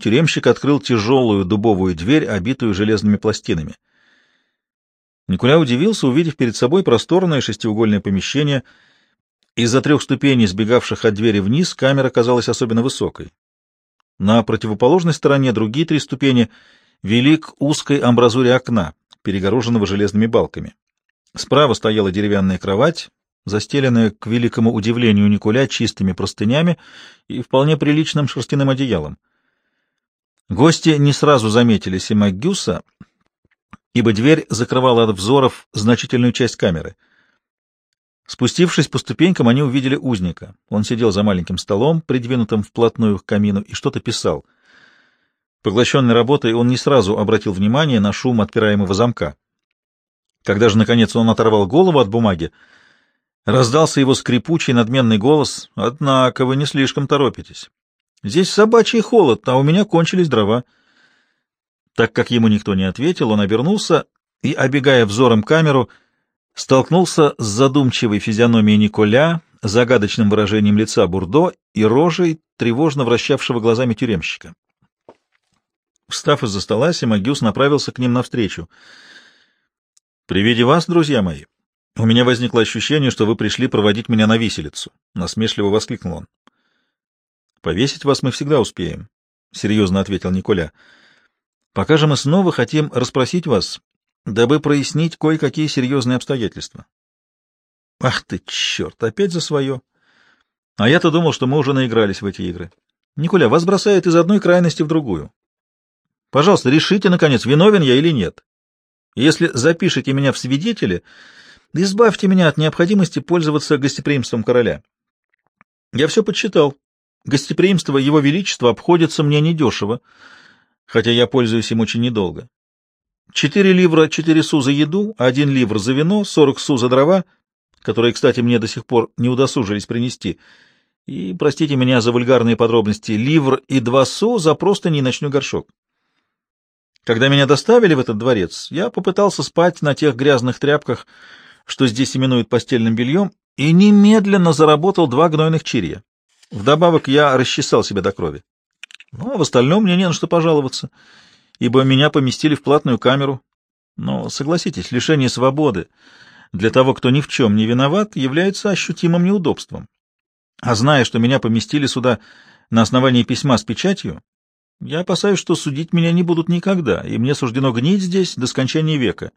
тюремщик открыл тяжелую дубовую дверь, обитую железными пластинами. Николя удивился, увидев перед собой просторное шестиугольное помещение. Из-за трех ступеней, сбегавших от двери вниз, камера казалась особенно высокой. На противоположной стороне другие три ступени — вели к узкой амбразуре окна, перегороженного железными балками. Справа стояла деревянная кровать, застеленная, к великому удивлению Николя, чистыми простынями и вполне приличным шерстяным одеялом. Гости не сразу заметили Симагюса, ибо дверь закрывала от взоров значительную часть камеры. Спустившись по ступенькам, они увидели узника. Он сидел за маленьким столом, придвинутым вплотную к камину, и что-то писал. Поглощенный работой, он не сразу обратил внимание на шум отпираемого замка. Когда же, наконец, он оторвал голову от бумаги, раздался его скрипучий надменный голос «Однако вы не слишком торопитесь. Здесь собачий холод, а у меня кончились дрова». Так как ему никто не ответил, он обернулся и, обегая взором камеру, столкнулся с задумчивой физиономией Николя, загадочным выражением лица Бурдо и рожей, тревожно вращавшего глазами тюремщика. Встав из-за стола, Симагюс направился к ним навстречу. «При виде вас, друзья мои, у меня возникло ощущение, что вы пришли проводить меня на виселицу», — насмешливо воскликнул он. «Повесить вас мы всегда успеем», — серьезно ответил Николя. «Пока же мы снова хотим расспросить вас, дабы прояснить кое-какие серьезные обстоятельства». «Ах ты, черт, опять за свое!» «А я-то думал, что мы уже наигрались в эти игры. Николя, вас бросает из одной крайности в другую. Пожалуйста, решите, наконец, виновен я или нет. Если запишете меня в свидетели, избавьте меня от необходимости пользоваться гостеприимством короля. Я все подсчитал. Гостеприимство Его Величества обходится мне недешево, хотя я пользуюсь им очень недолго. Четыре ливра, четыре су за еду, один ливр за вино, сорок су за дрова, которые, кстати, мне до сих пор не удосужились принести, и, простите меня за вульгарные подробности, ливр и два су за просто не ночной горшок. Когда меня доставили в этот дворец, я попытался спать на тех грязных тряпках, что здесь именуют постельным бельем, и немедленно заработал два гнойных чирья. Вдобавок я расчесал себя до крови. Ну, а в остальном мне не на что пожаловаться, ибо меня поместили в платную камеру. Но, согласитесь, лишение свободы для того, кто ни в чем не виноват, является ощутимым неудобством. А зная, что меня поместили сюда на основании письма с печатью, я опасаюсь, что судить меня не будут никогда, и мне суждено гнить здесь до скончания века.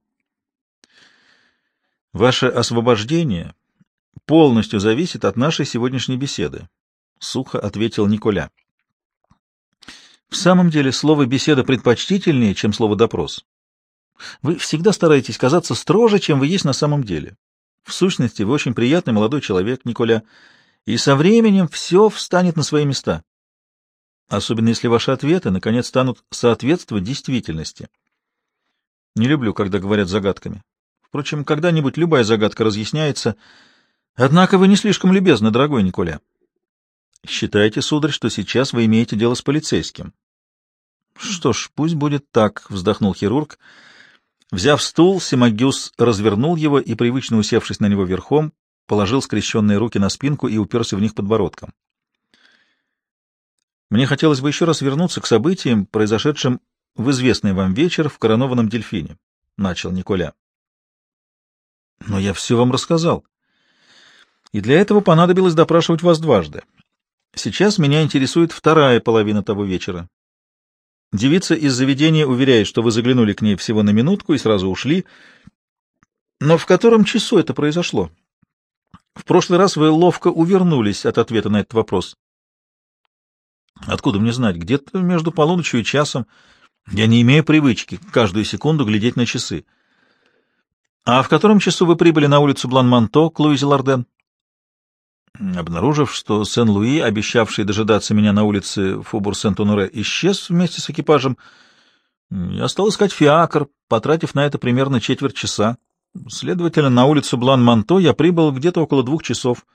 Ваше освобождение полностью зависит от нашей сегодняшней беседы, — сухо ответил Николя. В самом деле слово «беседа» предпочтительнее, чем слово «допрос». Вы всегда стараетесь казаться строже, чем вы есть на самом деле. В сущности, вы очень приятный молодой человек, Николя, и со временем все встанет на свои места особенно если ваши ответы, наконец, станут соответствовать действительности. Не люблю, когда говорят загадками. Впрочем, когда-нибудь любая загадка разъясняется. Однако вы не слишком любезны, дорогой Николя. Считайте, сударь, что сейчас вы имеете дело с полицейским. Что ж, пусть будет так, вздохнул хирург. Взяв стул, Симагюс развернул его и, привычно усевшись на него верхом, положил скрещенные руки на спинку и уперся в них подбородком. Мне хотелось бы еще раз вернуться к событиям, произошедшим в известный вам вечер в коронованном дельфине, — начал Николя. Но я все вам рассказал. И для этого понадобилось допрашивать вас дважды. Сейчас меня интересует вторая половина того вечера. Девица из заведения уверяет, что вы заглянули к ней всего на минутку и сразу ушли. Но в котором часу это произошло? В прошлый раз вы ловко увернулись от ответа на этот вопрос. Откуда мне знать? Где-то между полуночью и часом. Я не имею привычки каждую секунду глядеть на часы. А в котором часу вы прибыли на улицу Блан-Манто к Луизе Ларден? Обнаружив, что Сен-Луи, обещавший дожидаться меня на улице Фобур-Сент-Оноре, исчез вместе с экипажем, я стал искать фиакр, потратив на это примерно четверть часа. Следовательно, на улицу Блан-Манто я прибыл где-то около двух часов.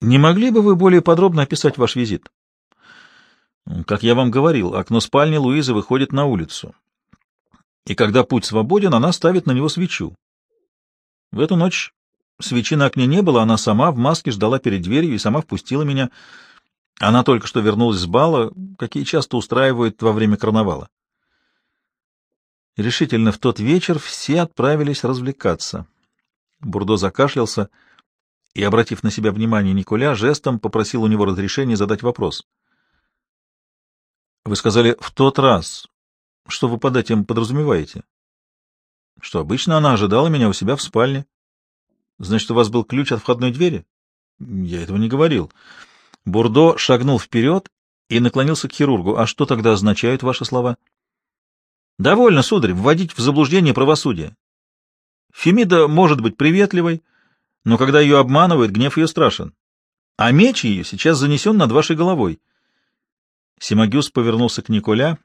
Не могли бы вы более подробно описать ваш визит? Как я вам говорил, окно спальни Луизы выходит на улицу. и когда путь свободен, она ставит на него свечу. В эту ночь свечи на окне не было, она сама в маске ждала перед дверью и сама впустила меня. Она только что вернулась с бала, какие часто устраивают во время карнавала. Решительно в тот вечер все отправились развлекаться. Бурдо закашлялся и, обратив на себя внимание Николя, жестом попросил у него разрешения задать вопрос. — Вы сказали «в тот раз». Что вы под этим подразумеваете? — Что обычно она ожидала меня у себя в спальне. — Значит, у вас был ключ от входной двери? — Я этого не говорил. Бурдо шагнул вперед и наклонился к хирургу. — А что тогда означают ваши слова? — Довольно, сударь, вводить в заблуждение правосудие. Фемида может быть приветливой, но когда ее обманывают, гнев ее страшен. А меч ее сейчас занесен над вашей головой. Симагюс повернулся к Николя,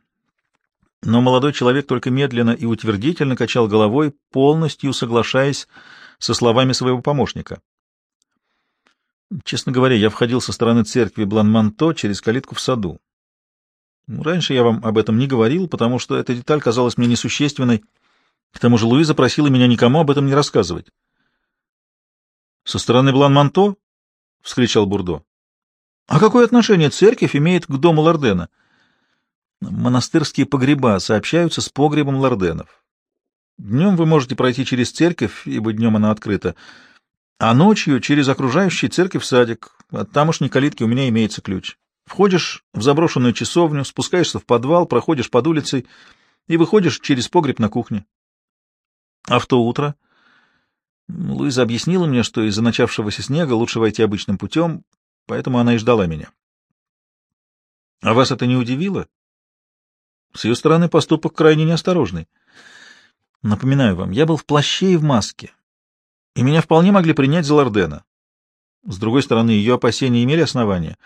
но молодой человек только медленно и утвердительно качал головой, полностью соглашаясь со словами своего помощника. Честно говоря, я входил со стороны церкви Бланманто через калитку в саду. Раньше я вам об этом не говорил, потому что эта деталь казалась мне несущественной. К тому же Луиза просила меня никому об этом не рассказывать. — Со стороны Блан-Манто? — вскричал Бурдо. — А какое отношение церковь имеет к дому Лордена? Монастырские погреба сообщаются с погребом Лорденов. Днем вы можете пройти через церковь, ибо днем она открыта, а ночью через окружающий церковь садик. От тамошней калитки у меня имеется ключ. Входишь в заброшенную часовню, спускаешься в подвал, проходишь под улицей и выходишь через погреб на кухне. А в то утро Луиза объяснила мне, что из-за начавшегося снега лучше войти обычным путем, поэтому она и ждала меня. — А вас это не удивило? С ее стороны поступок крайне неосторожный. Напоминаю вам, я был в плаще и в маске, и меня вполне могли принять за Лордена. С другой стороны, ее опасения имели основания,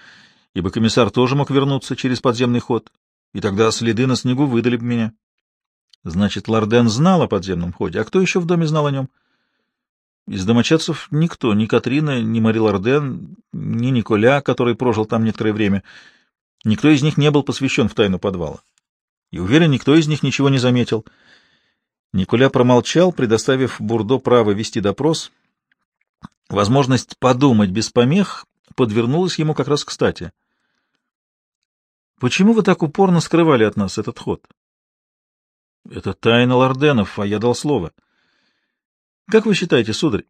ибо комиссар тоже мог вернуться через подземный ход, и тогда следы на снегу выдали бы меня. Значит, Лорден знал о подземном ходе, а кто еще в доме знал о нем? — из домочадцев никто, ни Катрина, ни Мари Лорден, ни Николя, который прожил там некоторое время, никто из них не был посвящен в тайну подвала. И, уверен, никто из них ничего не заметил. Николя промолчал, предоставив Бурдо право вести допрос. Возможность подумать без помех подвернулась ему как раз кстати. «Почему вы так упорно скрывали от нас этот ход?» «Это тайна Лорденов, а я дал слово». Как вы считаете, сударь,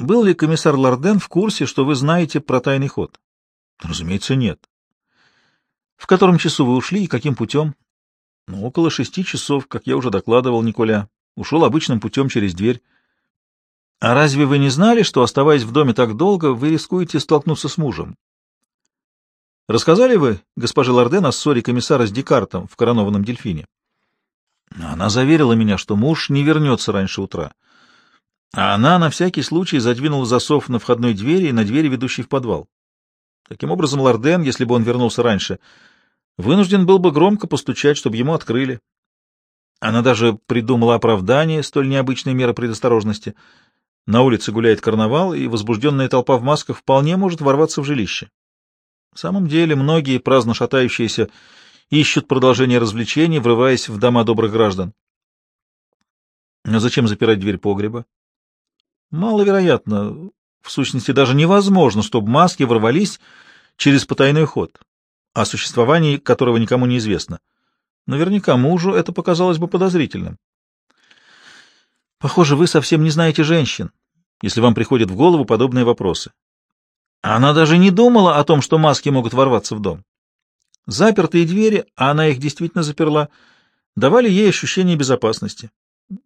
был ли комиссар Лорден в курсе, что вы знаете про тайный ход? Разумеется, нет. В котором часу вы ушли и каким путем? Ну, около шести часов, как я уже докладывал Николя. Ушел обычным путем через дверь. А разве вы не знали, что, оставаясь в доме так долго, вы рискуете столкнуться с мужем? Рассказали вы, госпоже Лорден, о ссоре комиссара с Декартом в коронованном дельфине? Она заверила меня, что муж не вернется раньше утра а она на всякий случай задвинула засов на входной двери и на двери, ведущей в подвал. Таким образом, Лорден, если бы он вернулся раньше, вынужден был бы громко постучать, чтобы ему открыли. Она даже придумала оправдание столь необычной меры предосторожности. На улице гуляет карнавал, и возбужденная толпа в масках вполне может ворваться в жилище. В самом деле, многие праздно шатающиеся ищут продолжение развлечений, врываясь в дома добрых граждан. Но зачем запирать дверь погреба? Маловероятно, в сущности даже невозможно, чтобы маски ворвались через потайной ход, о существовании которого никому не известно. Наверняка мужу это показалось бы подозрительным. Похоже, вы совсем не знаете женщин, если вам приходят в голову подобные вопросы. Она даже не думала о том, что маски могут ворваться в дом. Запертые двери, а она их действительно заперла, давали ей ощущение безопасности.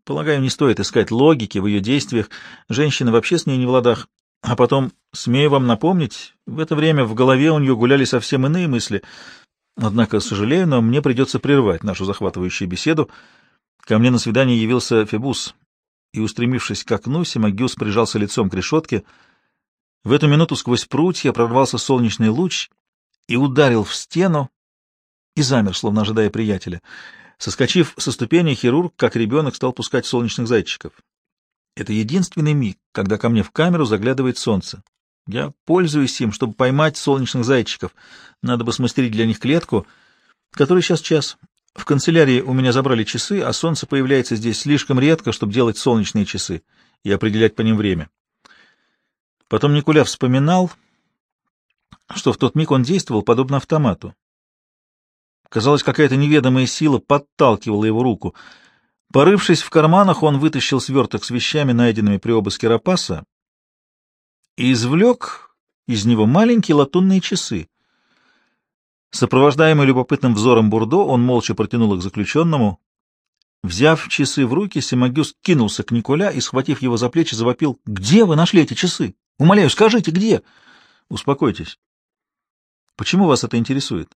Полагаю, не стоит искать логики в ее действиях. Женщины вообще с ней не в ладах. А потом, смею вам напомнить, в это время в голове у нее гуляли совсем иные мысли. Однако, сожалею, но мне придется прервать нашу захватывающую беседу. Ко мне на свидание явился Фебус, и, устремившись к окну, Симагюс прижался лицом к решетке. В эту минуту сквозь прутья прорвался солнечный луч и ударил в стену, и замер, словно ожидая приятеля. Соскочив со ступени, хирург, как ребенок, стал пускать солнечных зайчиков. Это единственный миг, когда ко мне в камеру заглядывает солнце. Я пользуюсь им, чтобы поймать солнечных зайчиков. Надо бы смастерить для них клетку. Который сейчас час? В канцелярии у меня забрали часы, а солнце появляется здесь слишком редко, чтобы делать солнечные часы и определять по ним время. Потом Никуля вспоминал, что в тот миг он действовал подобно автомату. Казалось, какая-то неведомая сила подталкивала его руку. Порывшись в карманах, он вытащил сверток с вещами, найденными при обыске Рапаса, и извлек из него маленькие латунные часы. Сопровождаемый любопытным взором Бурдо, он молча протянул их заключенному. Взяв часы в руки, Симагюс кинулся к Николя и, схватив его за плечи, завопил. — Где вы нашли эти часы? Умоляю, скажите, где? — Успокойтесь. — Почему вас это интересует?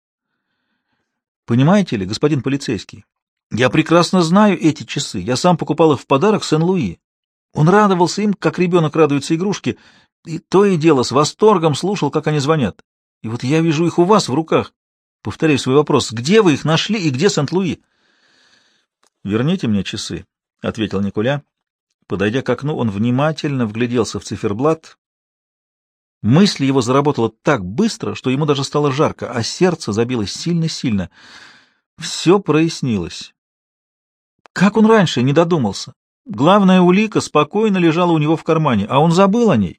— Понимаете ли, господин полицейский, я прекрасно знаю эти часы. Я сам покупал их в подарок Сен-Луи. Он радовался им, как ребенок радуется игрушке, и то и дело с восторгом слушал, как они звонят. И вот я вижу их у вас в руках. Повторяю свой вопрос. Где вы их нашли и где Сент-Луи? — Верните мне часы, — ответил Николя. Подойдя к окну, он внимательно вгляделся в циферблат. Мысль его заработала так быстро, что ему даже стало жарко, а сердце забилось сильно-сильно. Все прояснилось. Как он раньше не додумался? Главная улика спокойно лежала у него в кармане, а он забыл о ней.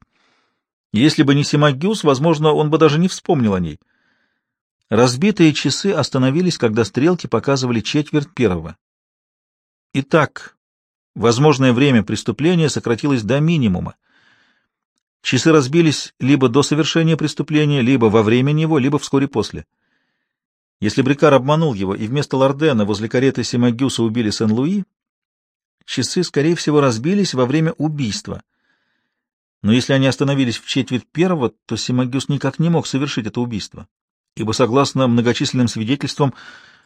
Если бы не Симагюс, возможно, он бы даже не вспомнил о ней. Разбитые часы остановились, когда стрелки показывали четверть первого. Итак, возможное время преступления сократилось до минимума. Часы разбились либо до совершения преступления, либо во время него, либо вскоре после. Если Брикар обманул его, и вместо Лордена возле кареты Симагюса убили Сен-Луи, часы, скорее всего, разбились во время убийства. Но если они остановились в четверть первого, то Симагюс никак не мог совершить это убийство ибо, согласно многочисленным свидетельствам,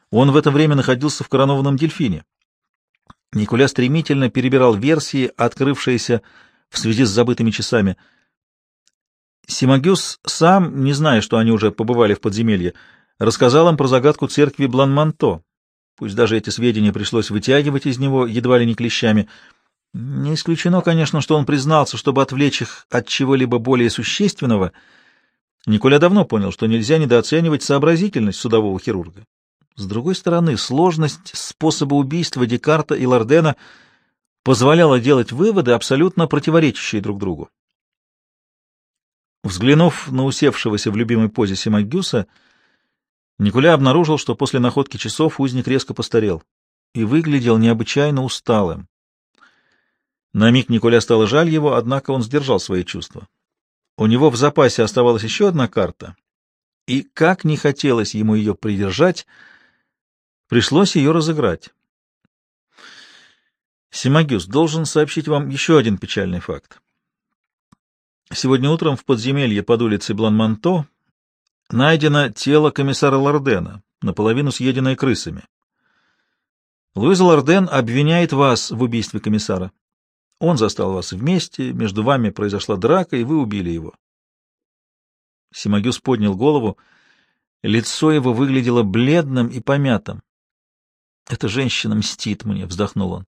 он в это время находился в коронованном дельфине. Николя стремительно перебирал версии, открывшиеся в связи с забытыми часами. Симагюс сам, не зная, что они уже побывали в подземелье, рассказал им про загадку церкви Бланманто. Пусть даже эти сведения пришлось вытягивать из него едва ли не клещами. Не исключено, конечно, что он признался, чтобы отвлечь их от чего-либо более существенного — Николя давно понял, что нельзя недооценивать сообразительность судового хирурга. С другой стороны, сложность способа убийства Декарта и Лордена позволяла делать выводы, абсолютно противоречащие друг другу. Взглянув на усевшегося в любимой позе Симагюса, Николя обнаружил, что после находки часов узник резко постарел и выглядел необычайно усталым. На миг Николя стало жаль его, однако он сдержал свои чувства. У него в запасе оставалась еще одна карта, и, как не хотелось ему ее придержать, пришлось ее разыграть. Симагюс должен сообщить вам еще один печальный факт. Сегодня утром в подземелье под улицей Бланманто найдено тело комиссара Лордена, наполовину съеденное крысами. Луиза Лорден обвиняет вас в убийстве комиссара. Он застал вас вместе, между вами произошла драка, и вы убили его. Симагюс поднял голову. Лицо его выглядело бледным и помятым. — Эта женщина мстит мне, — вздохнул он.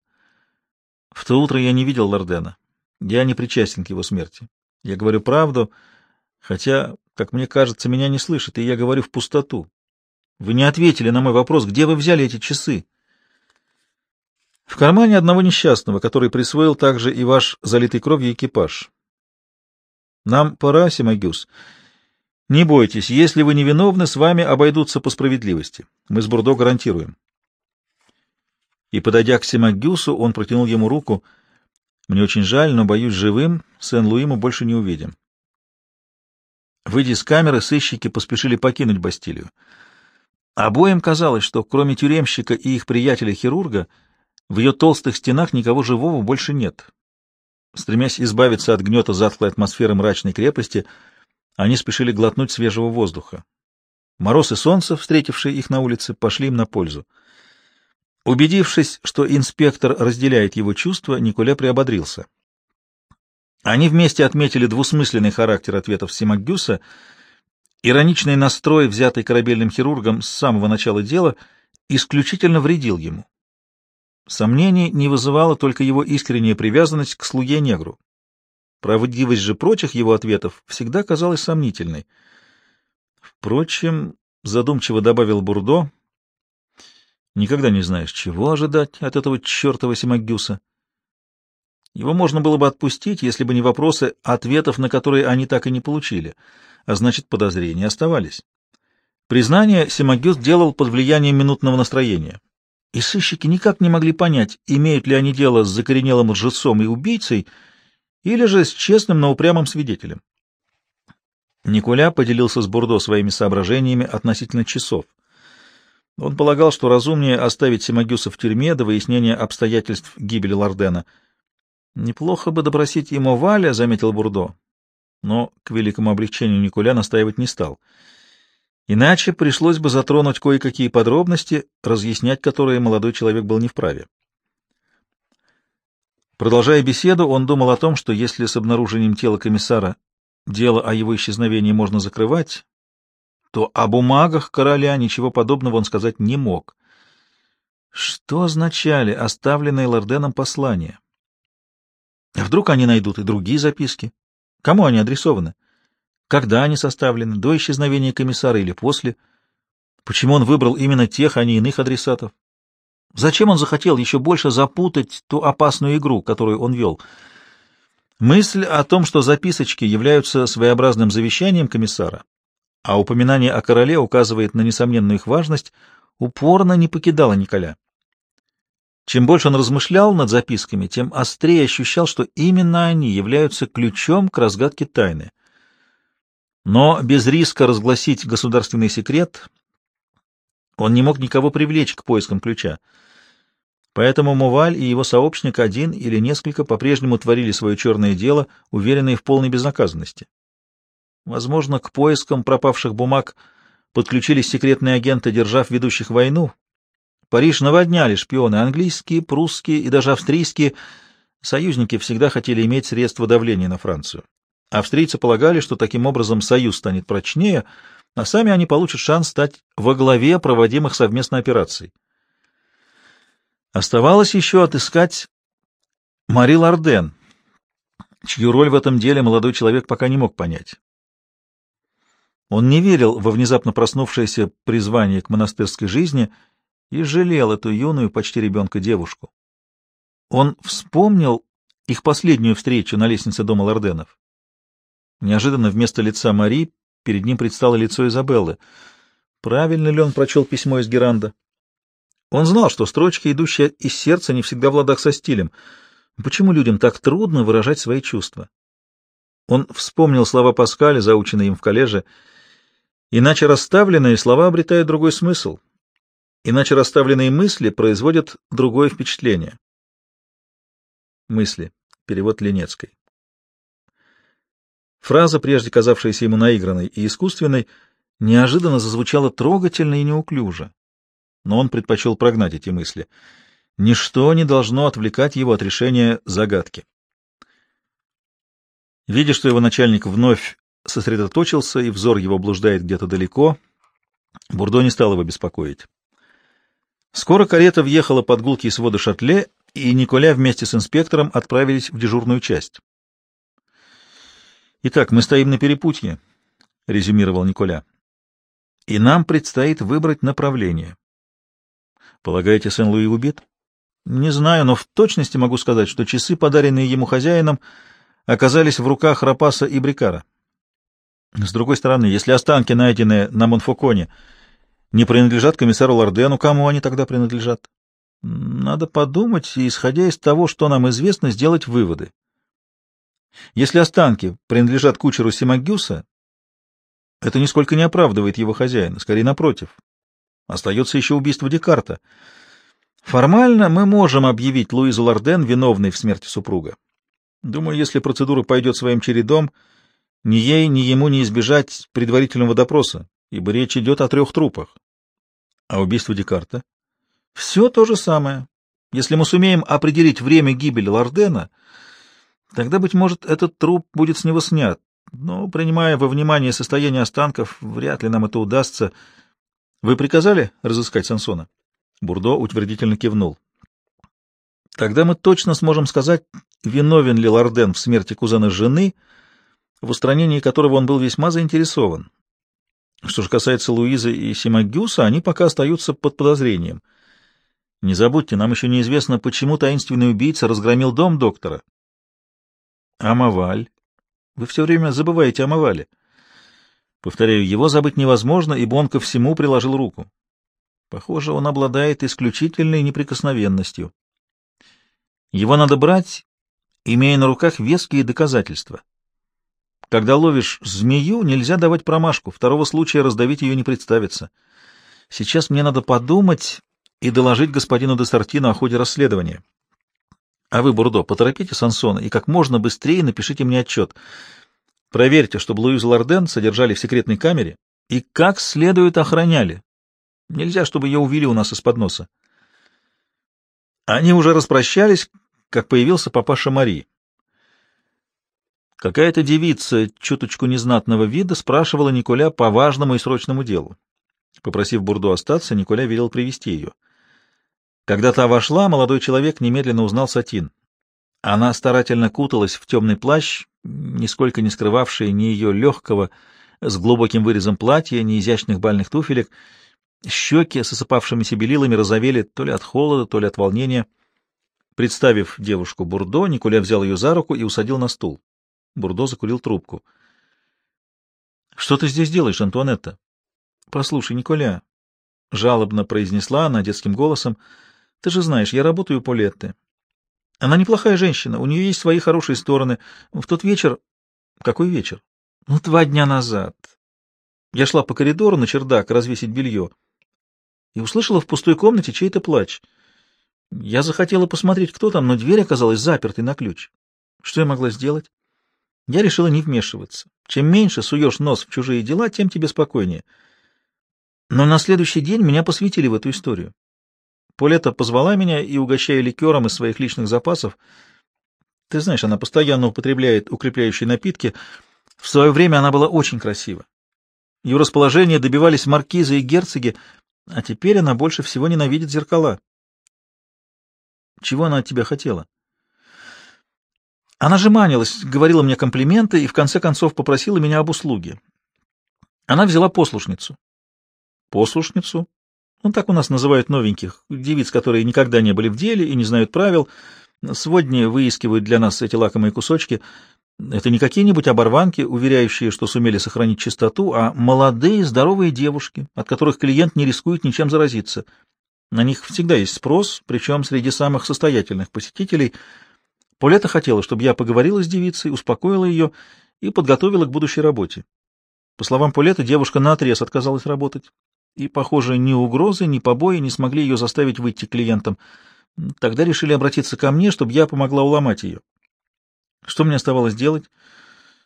В то утро я не видел Лордена. Я не причастен к его смерти. Я говорю правду, хотя, как мне кажется, меня не слышат, и я говорю в пустоту. Вы не ответили на мой вопрос, где вы взяли эти часы? В кармане одного несчастного, который присвоил также и ваш залитый кровью экипаж. Нам пора, Симагюс. Не бойтесь, если вы невиновны, с вами обойдутся по справедливости. Мы с Бурдо гарантируем. И, подойдя к Симагюсу, он протянул ему руку. Мне очень жаль, но, боюсь, живым Сен-Луи мы больше не увидим. Выйдя из камеры, сыщики поспешили покинуть Бастилию. Обоим казалось, что кроме тюремщика и их приятеля-хирурга в ее толстых стенах никого живого больше нет. Стремясь избавиться от гнета затхлой атмосферы мрачной крепости, они спешили глотнуть свежего воздуха. Мороз и солнце, встретившие их на улице, пошли им на пользу. Убедившись, что инспектор разделяет его чувства, Николя приободрился. Они вместе отметили двусмысленный характер ответов Симагюса, ироничный настрой, взятый корабельным хирургом с самого начала дела, исключительно вредил ему. Сомнений не вызывала только его искренняя привязанность к слуге-негру. Правдивость же прочих его ответов всегда казалась сомнительной. Впрочем, задумчиво добавил Бурдо, Никогда не знаешь, чего ожидать от этого чертова Симагюса. Его можно было бы отпустить, если бы не вопросы, ответов на которые они так и не получили, а значит, подозрения оставались. Признание Симагюс делал под влиянием минутного настроения. И сыщики никак не могли понять, имеют ли они дело с закоренелым лжецом и убийцей, или же с честным, но упрямым свидетелем. Николя поделился с Бурдо своими соображениями относительно часов. Он полагал, что разумнее оставить Симагюса в тюрьме до выяснения обстоятельств гибели Лордена. «Неплохо бы допросить ему Валя», — заметил Бурдо. Но к великому облегчению Николя настаивать не стал. Иначе пришлось бы затронуть кое-какие подробности, разъяснять которые молодой человек был не вправе. Продолжая беседу, он думал о том, что если с обнаружением тела комиссара дело о его исчезновении можно закрывать, то о бумагах короля ничего подобного он сказать не мог. Что означали оставленные Лорденом послания? А вдруг они найдут и другие записки? Кому они адресованы? Когда они составлены? До исчезновения комиссара или после? Почему он выбрал именно тех, а не иных адресатов? Зачем он захотел еще больше запутать ту опасную игру, которую он вел? Мысль о том, что записочки являются своеобразным завещанием комиссара, а упоминание о короле указывает на несомненную их важность, упорно не покидала Николя. Чем больше он размышлял над записками, тем острее ощущал, что именно они являются ключом к разгадке тайны. Но без риска разгласить государственный секрет он не мог никого привлечь к поискам ключа. Поэтому Муваль и его сообщник один или несколько по-прежнему творили свое черное дело, уверенные в полной безнаказанности. Возможно, к поискам пропавших бумаг подключились секретные агенты, держав ведущих войну. Париж наводняли шпионы английские, прусские и даже австрийские. Союзники всегда хотели иметь средства давления на Францию. Австрийцы полагали, что таким образом союз станет прочнее, а сами они получат шанс стать во главе проводимых совместно операций. Оставалось еще отыскать Мари Ларден, чью роль в этом деле молодой человек пока не мог понять. Он не верил во внезапно проснувшееся призвание к монастырской жизни и жалел эту юную, почти ребенка девушку. Он вспомнил их последнюю встречу на лестнице дома Лорденов. Неожиданно вместо лица Мари перед ним предстало лицо Изабеллы. Правильно ли он прочел письмо из Геранда? Он знал, что строчки, идущие из сердца, не всегда в ладах со стилем. Почему людям так трудно выражать свои чувства? Он вспомнил слова Паскаля, заученные им в коллеже. Иначе расставленные слова обретают другой смысл. Иначе расставленные мысли производят другое впечатление. Мысли. Перевод Ленецкой. Фраза, прежде казавшаяся ему наигранной и искусственной, неожиданно зазвучала трогательно и неуклюже. Но он предпочел прогнать эти мысли. Ничто не должно отвлекать его от решения загадки. Видя, что его начальник вновь сосредоточился и взор его блуждает где-то далеко, Бурдо не стал его беспокоить. Скоро карета въехала под гулкие своды шатле, и Николя вместе с инспектором отправились в дежурную часть. «Итак, мы стоим на перепутье», — резюмировал Николя. «И нам предстоит выбрать направление». «Полагаете, Сен-Луи убит?» «Не знаю, но в точности могу сказать, что часы, подаренные ему хозяином, оказались в руках Рапаса и Брикара. С другой стороны, если останки, найденные на Монфоконе, не принадлежат комиссару Лордену, кому они тогда принадлежат? Надо подумать и, исходя из того, что нам известно, сделать выводы. Если останки принадлежат кучеру Симагюса, это нисколько не оправдывает его хозяина, скорее напротив. Остается еще убийство Декарта. Формально мы можем объявить Луизу Лорден виновной в смерти супруга. Думаю, если процедура пойдет своим чередом, ни ей, ни ему не избежать предварительного допроса, ибо речь идет о трех трупах. А убийство Декарта? Все то же самое. Если мы сумеем определить время гибели Лордена — Тогда, быть может, этот труп будет с него снят. Но, принимая во внимание состояние останков, вряд ли нам это удастся. Вы приказали разыскать Сансона? Бурдо утвердительно кивнул. Тогда мы точно сможем сказать, виновен ли Лорден в смерти кузена жены, в устранении которого он был весьма заинтересован. Что же касается Луизы и Симагюса, они пока остаются под подозрением. Не забудьте, нам еще неизвестно, почему таинственный убийца разгромил дом доктора. Амаваль. Вы все время забываете о Мавале. Повторяю, его забыть невозможно, ибо он ко всему приложил руку. Похоже, он обладает исключительной неприкосновенностью. Его надо брать, имея на руках веские доказательства. Когда ловишь змею, нельзя давать промашку, второго случая раздавить ее не представится. Сейчас мне надо подумать и доложить господину Десартину о ходе расследования. А вы, Бурдо, поторопите Сансона и как можно быстрее напишите мне отчет. Проверьте, чтобы Луизу Лорден содержали в секретной камере и как следует охраняли. Нельзя, чтобы ее увели у нас из-под носа. Они уже распрощались, как появился папаша Мари. Какая-то девица, чуточку незнатного вида, спрашивала Николя по важному и срочному делу. Попросив Бурду остаться, Николя велел привести ее. Когда та вошла, молодой человек немедленно узнал Сатин. Она старательно куталась в темный плащ, нисколько не скрывавший ни ее легкого, с глубоким вырезом платья, ни изящных бальных туфелек. Щеки с осыпавшимися белилами розовели то ли от холода, то ли от волнения. Представив девушку Бурдо, Николя взял ее за руку и усадил на стул. Бурдо закурил трубку. — Что ты здесь делаешь, Антуанетта? — Послушай, Николя, — жалобно произнесла она детским голосом, — ты же знаешь, я работаю у Полетты. Она неплохая женщина, у нее есть свои хорошие стороны. В тот вечер... Какой вечер? Ну, два дня назад. Я шла по коридору на чердак развесить белье и услышала в пустой комнате чей-то плач. Я захотела посмотреть, кто там, но дверь оказалась запертой на ключ. Что я могла сделать? Я решила не вмешиваться. Чем меньше суешь нос в чужие дела, тем тебе спокойнее. Но на следующий день меня посвятили в эту историю. Полета позвала меня и, угощая ликером из своих личных запасов, ты знаешь, она постоянно употребляет укрепляющие напитки. В свое время она была очень красива. Ее расположение добивались маркизы и герцоги, а теперь она больше всего ненавидит зеркала. Чего она от тебя хотела? Она же манилась, говорила мне комплименты и в конце концов попросила меня об услуге. Она взяла послушницу. Послушницу? Ну, так у нас называют новеньких, девиц, которые никогда не были в деле и не знают правил. Сводни выискивают для нас эти лакомые кусочки. Это не какие-нибудь оборванки, уверяющие, что сумели сохранить чистоту, а молодые, здоровые девушки, от которых клиент не рискует ничем заразиться. На них всегда есть спрос, причем среди самых состоятельных посетителей. Полета хотела, чтобы я поговорила с девицей, успокоила ее и подготовила к будущей работе. По словам Полета, девушка наотрез отказалась работать и, похоже, ни угрозы, ни побои не смогли ее заставить выйти клиентам. Тогда решили обратиться ко мне, чтобы я помогла уломать ее. Что мне оставалось делать?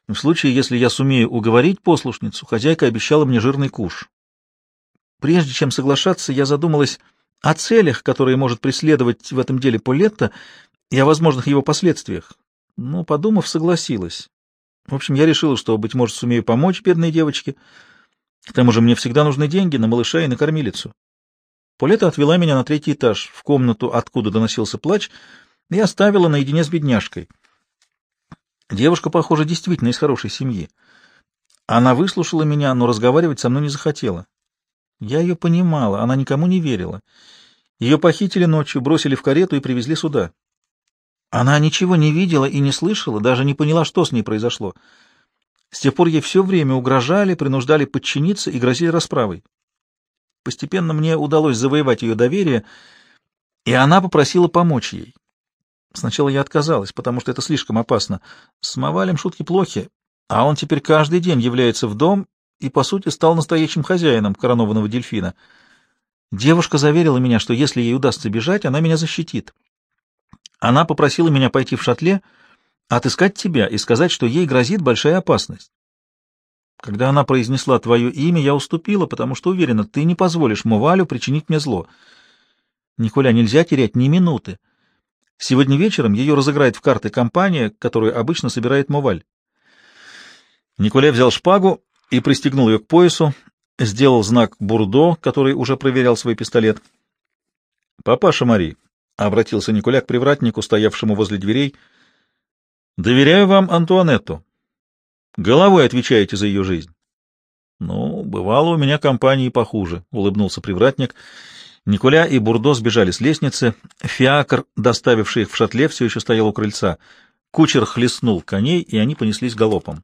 В случае, если я сумею уговорить послушницу, хозяйка обещала мне жирный куш. Прежде чем соглашаться, я задумалась о целях, которые может преследовать в этом деле Полетта, и о возможных его последствиях. Но, подумав, согласилась. В общем, я решила, что, быть может, сумею помочь бедной девочке, к тому же мне всегда нужны деньги на малыша и на кормилицу. Полета отвела меня на третий этаж, в комнату, откуда доносился плач, и оставила наедине с бедняжкой. Девушка, похоже, действительно из хорошей семьи. Она выслушала меня, но разговаривать со мной не захотела. Я ее понимала, она никому не верила. Ее похитили ночью, бросили в карету и привезли сюда. Она ничего не видела и не слышала, даже не поняла, что с ней произошло. С тех пор ей все время угрожали, принуждали подчиниться и грозили расправой. Постепенно мне удалось завоевать ее доверие, и она попросила помочь ей. Сначала я отказалась, потому что это слишком опасно. С Мавалем шутки плохи, а он теперь каждый день является в дом и, по сути, стал настоящим хозяином коронованного дельфина. Девушка заверила меня, что если ей удастся бежать, она меня защитит. Она попросила меня пойти в шатле — отыскать тебя и сказать, что ей грозит большая опасность. Когда она произнесла твое имя, я уступила, потому что уверена, ты не позволишь Мувалю причинить мне зло. Николя, нельзя терять ни минуты. Сегодня вечером ее разыграет в карты компания, которую обычно собирает Муваль. Николя взял шпагу и пристегнул ее к поясу, сделал знак Бурдо, который уже проверял свой пистолет. — Папаша Мари, — обратился Николя к привратнику, стоявшему возле дверей, — Доверяю вам Антуанетту. Головой отвечаете за ее жизнь. Ну, бывало у меня компании похуже, улыбнулся привратник. Николя и Бурдо сбежали с лестницы. Фиакр, доставивший их в шатле, все еще стоял у крыльца. Кучер хлестнул коней, и они понеслись галопом.